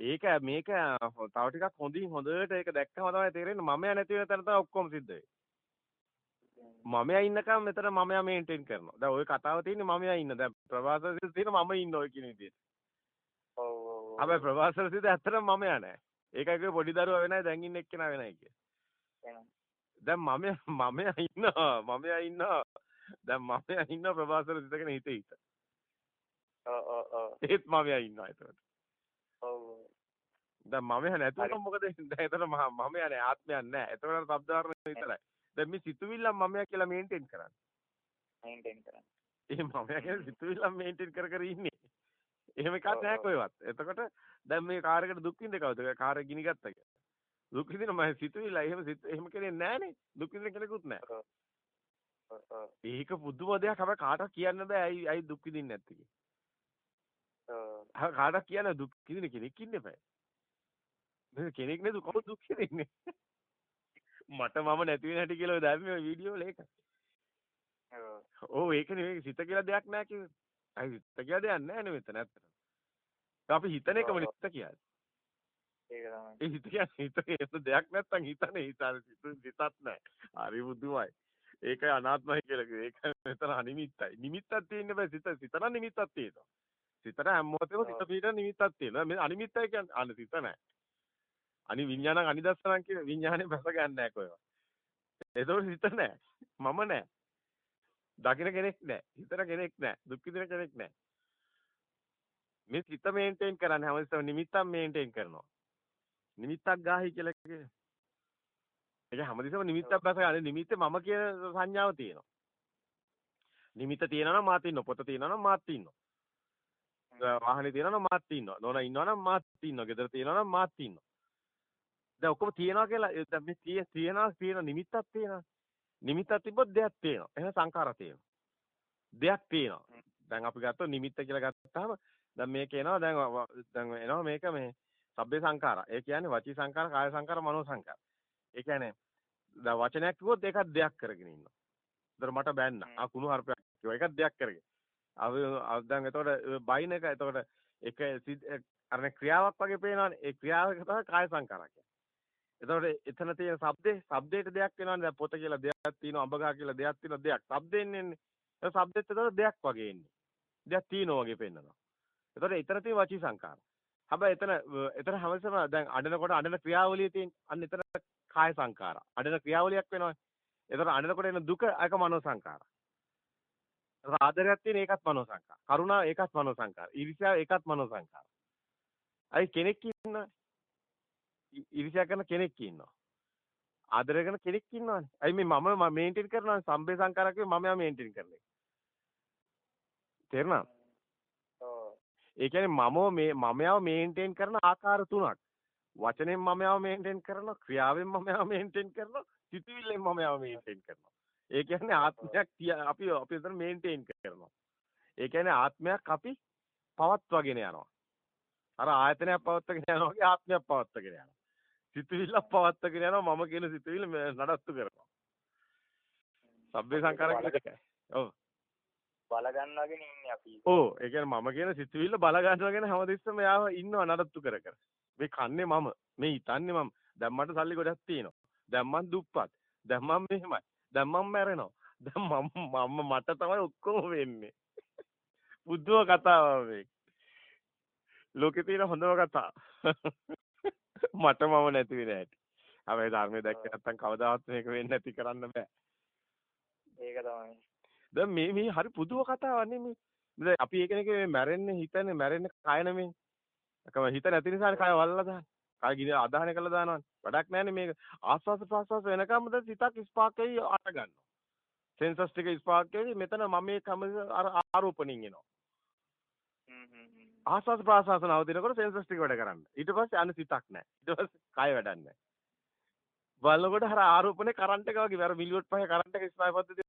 S2: ඒක මේක තව ටිකක් හොඳින් හොඳට ඒක දැක්කම තමයි තේරෙන්නේ මමයා නැති වෙන තැන තමයි ඔක්කොම සිද්ධ වෙන්නේ. මමයා ඉන්නකම් මෙතන මමයා මේන්ටේන් කරනවා. දැන් ওই කතාව තියෙන්නේ මමයා ඉන්න. දැන් ප්‍රවාසසිත තියෙන මම ඉන්න ඔය කියන විදිහට. ඔව් ඔව්. හැබැයි ප්‍රවාසසිත ඇත්තටම මමයා නෑ. ඒකයි පොඩි දරුවා වෙනයි දැන් ඉන්න එක්කෙනා වෙනයි කිය. දැන් මමයා මමයා ඉන්නවා. මමයා ඉන්නවා. දැන් මමයා ඉන්නවා ප්‍රවාසසිතකන හිතේ හිත. ඔව් ඔව් ඔව්. ඒත් මමයා ඉන්නවා ඒතකොට. ඔව්. දැන් මමයා නැතුවම මොකද දැන් එතන මමයා නෑ ආත්මයක් නෑ. එතකොට શબ્ද වර්ණ විතරයි. දැන් මේ සිතුවිල්ල මමයා කියලා මේන්ටේන් කරන්නේ. මේන්ටේන් කරන්නේ. ඒ මමයා කියලා සිතුවිල්ල මේන්ටේන් කර කර ඉන්නේ. එහෙම එකක් නැහැ කොහෙවත්. එතකොට දැන් මේ කාර් එකට දුක් විඳ කවුද? කාර් ගිනි ගත්තා කියලා. දුක් විඳින මම සිතුවිල්ල එහෙම එහෙම කෙනෙක් නැහනේ. දුක් විඳින කෙනෙකුත් නැහැ. ඒක පුදුම දෙයක් හැබැයි කාටවත් කියන්න බෑ ඇයි ඇයි දුක් විඳින්නේ නැත්තේ කියලා. කාටවත් කියන්න දුක් විඳින කෙනෙක් ඉන්න බෑ. මේ කෙනෙක් නේද කවුද දුක් විඳින්නේ? මට මම නැති වෙන හැටි කියලා දැම්මේ ඔය වීඩියෝ වල ඒක. ඔව් ඒක නෙවෙයි සිත කියලා දෙයක් නැහැ කිව්වේ. අයි සිත කියලා දෙයක් නේ මෙතන ඇත්තට. අපි හිතන එකම සිත කියන්නේ. ඒක තමයි. ඒ හිත කියන්නේ හිත දෙයක් නැත්තම් හිතන්නේ හිතන සිතත් නැහැ. හරි බුදුමයි. ඒකයි අනාත්මයි කියලා කිව්වේ. ඒක මෙතන අනිමිත්තයි. නිමිත්තක් තියෙන්න බෑ සිත. සිත නම් නිමිත්තක් තියෙනවා. සිතට හැම මොහොතේම සිත පිට නිමිත්තක් තියෙනවා. මේ අනිමිත්තයි කියන්නේ අන්න සිත නැහැ. අනි විඥානං අනිදස්සනං කියන විඥානේ බැස ගන්න නැහැ කොහෙවත්. ඒතකොට හිත නැහැ. මම නැහැ. දකින්න කෙනෙක් නැහැ. හිතන කෙනෙක් නැහැ. දුක් විඳින කෙනෙක් නැහැ. මේ සිත මේන්ටේන් කරන්නේ හැමතිස්සම නිමිත්තක් මේන්ටේන් කරනවා. නිමිත්තක් ගාහි කියලා කියන්නේ. ඒක හැමතිස්සම නිමිත්තක් බැස ගන්න. නිමිත්තේ මම කියන සංඥාව තියෙනවා. නිමිත්ත තියෙනවා නම් මාත් ඉන්නවා. පොත තියෙනවා නම් මාත් ඉන්නවා. වාහනේ තියෙනවා නම් මාත් ඉන්නවා. නෝනා ඉන්නවා නම් මාත් ඉන්නවා. ගෙදර තියෙනවා නම් මාත් ඉන්නවා. දැන් ඔක්කොම තියනවා කියලා දැන් මේ තිය තියනවා තියෙන නිමිත්තක් තියෙනවා. නිමිත්තක් තිබ්බොත් දෙයක් තියෙනවා. එහෙනම් සංඛාරය තියෙනවා. දෙයක් තියෙනවා. දැන් අපි ගත්තොත් නිමිත්ත කියලා ගත්තාම දැන් මේක එනවා දැන් දැන් එනවා මේක මේ සබ්බේ සංඛාරා. ඒ කියන්නේ වචී සංඛාර, කාය සංඛාර, මනෝ සංඛාර. ඒ කියන්නේ දැන් වචනයක් කිව්වොත් ඒකත් දෙයක් කරගෙන ඉන්නවා. ඒතර මට බෑන්න. ආ කුණු හarpයක් කිව්වා. ඒකත් දෙයක් කරගෙන. අපි දැන් එතකොට බයින් එක එතකොට එක අර ක්‍රියාවක් වගේ පේනවනේ. ඒ ක්‍රියාවක තමයි කාය සංඛාරා කියන්නේ. එතකොට එතන තියෙන shabdේ shabdේට දෙයක් වෙනවනේ දැන් පොත කියලා දෙයක් තියෙනවා අඹගහ කියලා දෙයක් තියෙනවා දෙයක් shabdෙන් එන්නේ ඒ shabdෙත් එතකොට දෙයක් වගේ එන්නේ දෙයක් තියෙනවා වගේ පෙන්නනවා එතකොට එතන තියෙන වචී සංකාර හැබැයි එතන එතන හැමතිස්සම දැන් අඬනකොට අඬන ක්‍රියාවලිය තියෙන අන්න එතන කාය සංකාර අඬන ක්‍රියාවලියක් වෙනවා එතකොට අඬනකොට එන දුක ඒක මනෝ සංකාර ආදරයක් තියෙන ඒකත් මනෝ සංකාර කරුණා ඒකත් මනෝ සංකාර ඊර්ෂ්‍යාව ඒකත් මනෝ සංකාර අයි කෙනෙක් ඉන්නවා ඉරිසියා කරන කෙනෙක් ඉන්නවා. ආදරය කරන කෙනෙක් ඉන්නවනේ. අයි මේ මම මේන්ටේන් කරනවා සම්බේ සංකාරකේ මම යා මේන්ටේන් කරන එක. තේරුණා? ඔව්. ඒ කියන්නේ මම මේ මමයාව මේන්ටේන් කරන ආකාර තුනක්. වචනෙන් මමයාව මේන්ටේන් කරනවා, ක්‍රියාවෙන් මමයාව මේන්ටේන් කරනවා, සිතුවිල්ලෙන් මමයාව මේන්ටේන් කරනවා. ඒ කියන්නේ ආත්මයක් අපි අපි උතන මේන්ටේන් කරනවා. ඒ කියන්නේ ආත්මයක් අපි පවත්වාගෙන යනවා. අර ආයතනයක් පවත්වාගෙන යනවා වගේ ආත්මයක් පවත්වාගෙන යනවා. සිතුවිල්ලක් පවත්වාගෙන යනවා මම කියන සිතුවිල්ල නඩත්තු කරනවා. සබ්බේ සංකාර කියලා එකයි. ඔව්.
S1: බල ගන්නවගෙන ඉන්නේ අපි.
S2: ඔව් ඒ කියන්නේ මම කියන සිතුවිල්ල බල ගන්නවාගෙන හැමදෙස්සම යාව ඉන්නව නඩත්තු කර කර. මේ කන්නේ මම. මේ හිතන්නේ මම. දැන් මට සල්ලි ගොඩක් තියෙනවා. දැන් මං දුප්පත්. දැන් මම මෙහෙමයි. දැන් මම මැරෙනවා. දැන් මම මම මට තමයි ඔක්කොම වෙන්නේ. බුද්ධව කතාව මේක. ලෝකේ තියෙන හොඳම කතාව. මට මම නැති වෙන හැටි. හැබැයි ධර්මයේ දැක්කේ නැත්තම් කවදාවත් මේක වෙන්නේ නැති කරන්න බෑ.
S1: ඒක තමයි.
S2: දැන් මේ මේ හරි පුදුම කතාවක් නේ මේ. දැන් අපි ඒකනේ කිව්වේ මැරෙන්නේ හිතන්නේ මැරෙන්නේ කය නෙමෙයි. අකම හිත නැති නිසානේ කය වල්ලා දාන්නේ. කය ගින අදහන කළා දානවනේ. වැඩක් නැහැනේ මේක. ආස්වාස ප්‍රාස්වාස වෙනකම්ම දැන් සිතක් ස්පාක් වෙයි අට ගන්නවා. සෙන්සස් ටික ස්පාක් වෙයි මෙතන මම මේ කම අර ආරෝපණින් එනවා.
S1: හ්ම් හ්ම් හ්ම්.
S2: ආස්වාස ප්‍රාස්වාස නවතිනකොට සෙන්සස් ටික වැඩ කරන්න. ඊට පස්සේ අන සිතක් නැහැ. ඊට පස්සේ කය වැඩක් නැහැ. බලනකොට අර ආරෝපණේ කරන්ට් එක වගේ අර මිලිවොට් පහේ කරන්ට් එක ස්නායු පද්ධතිය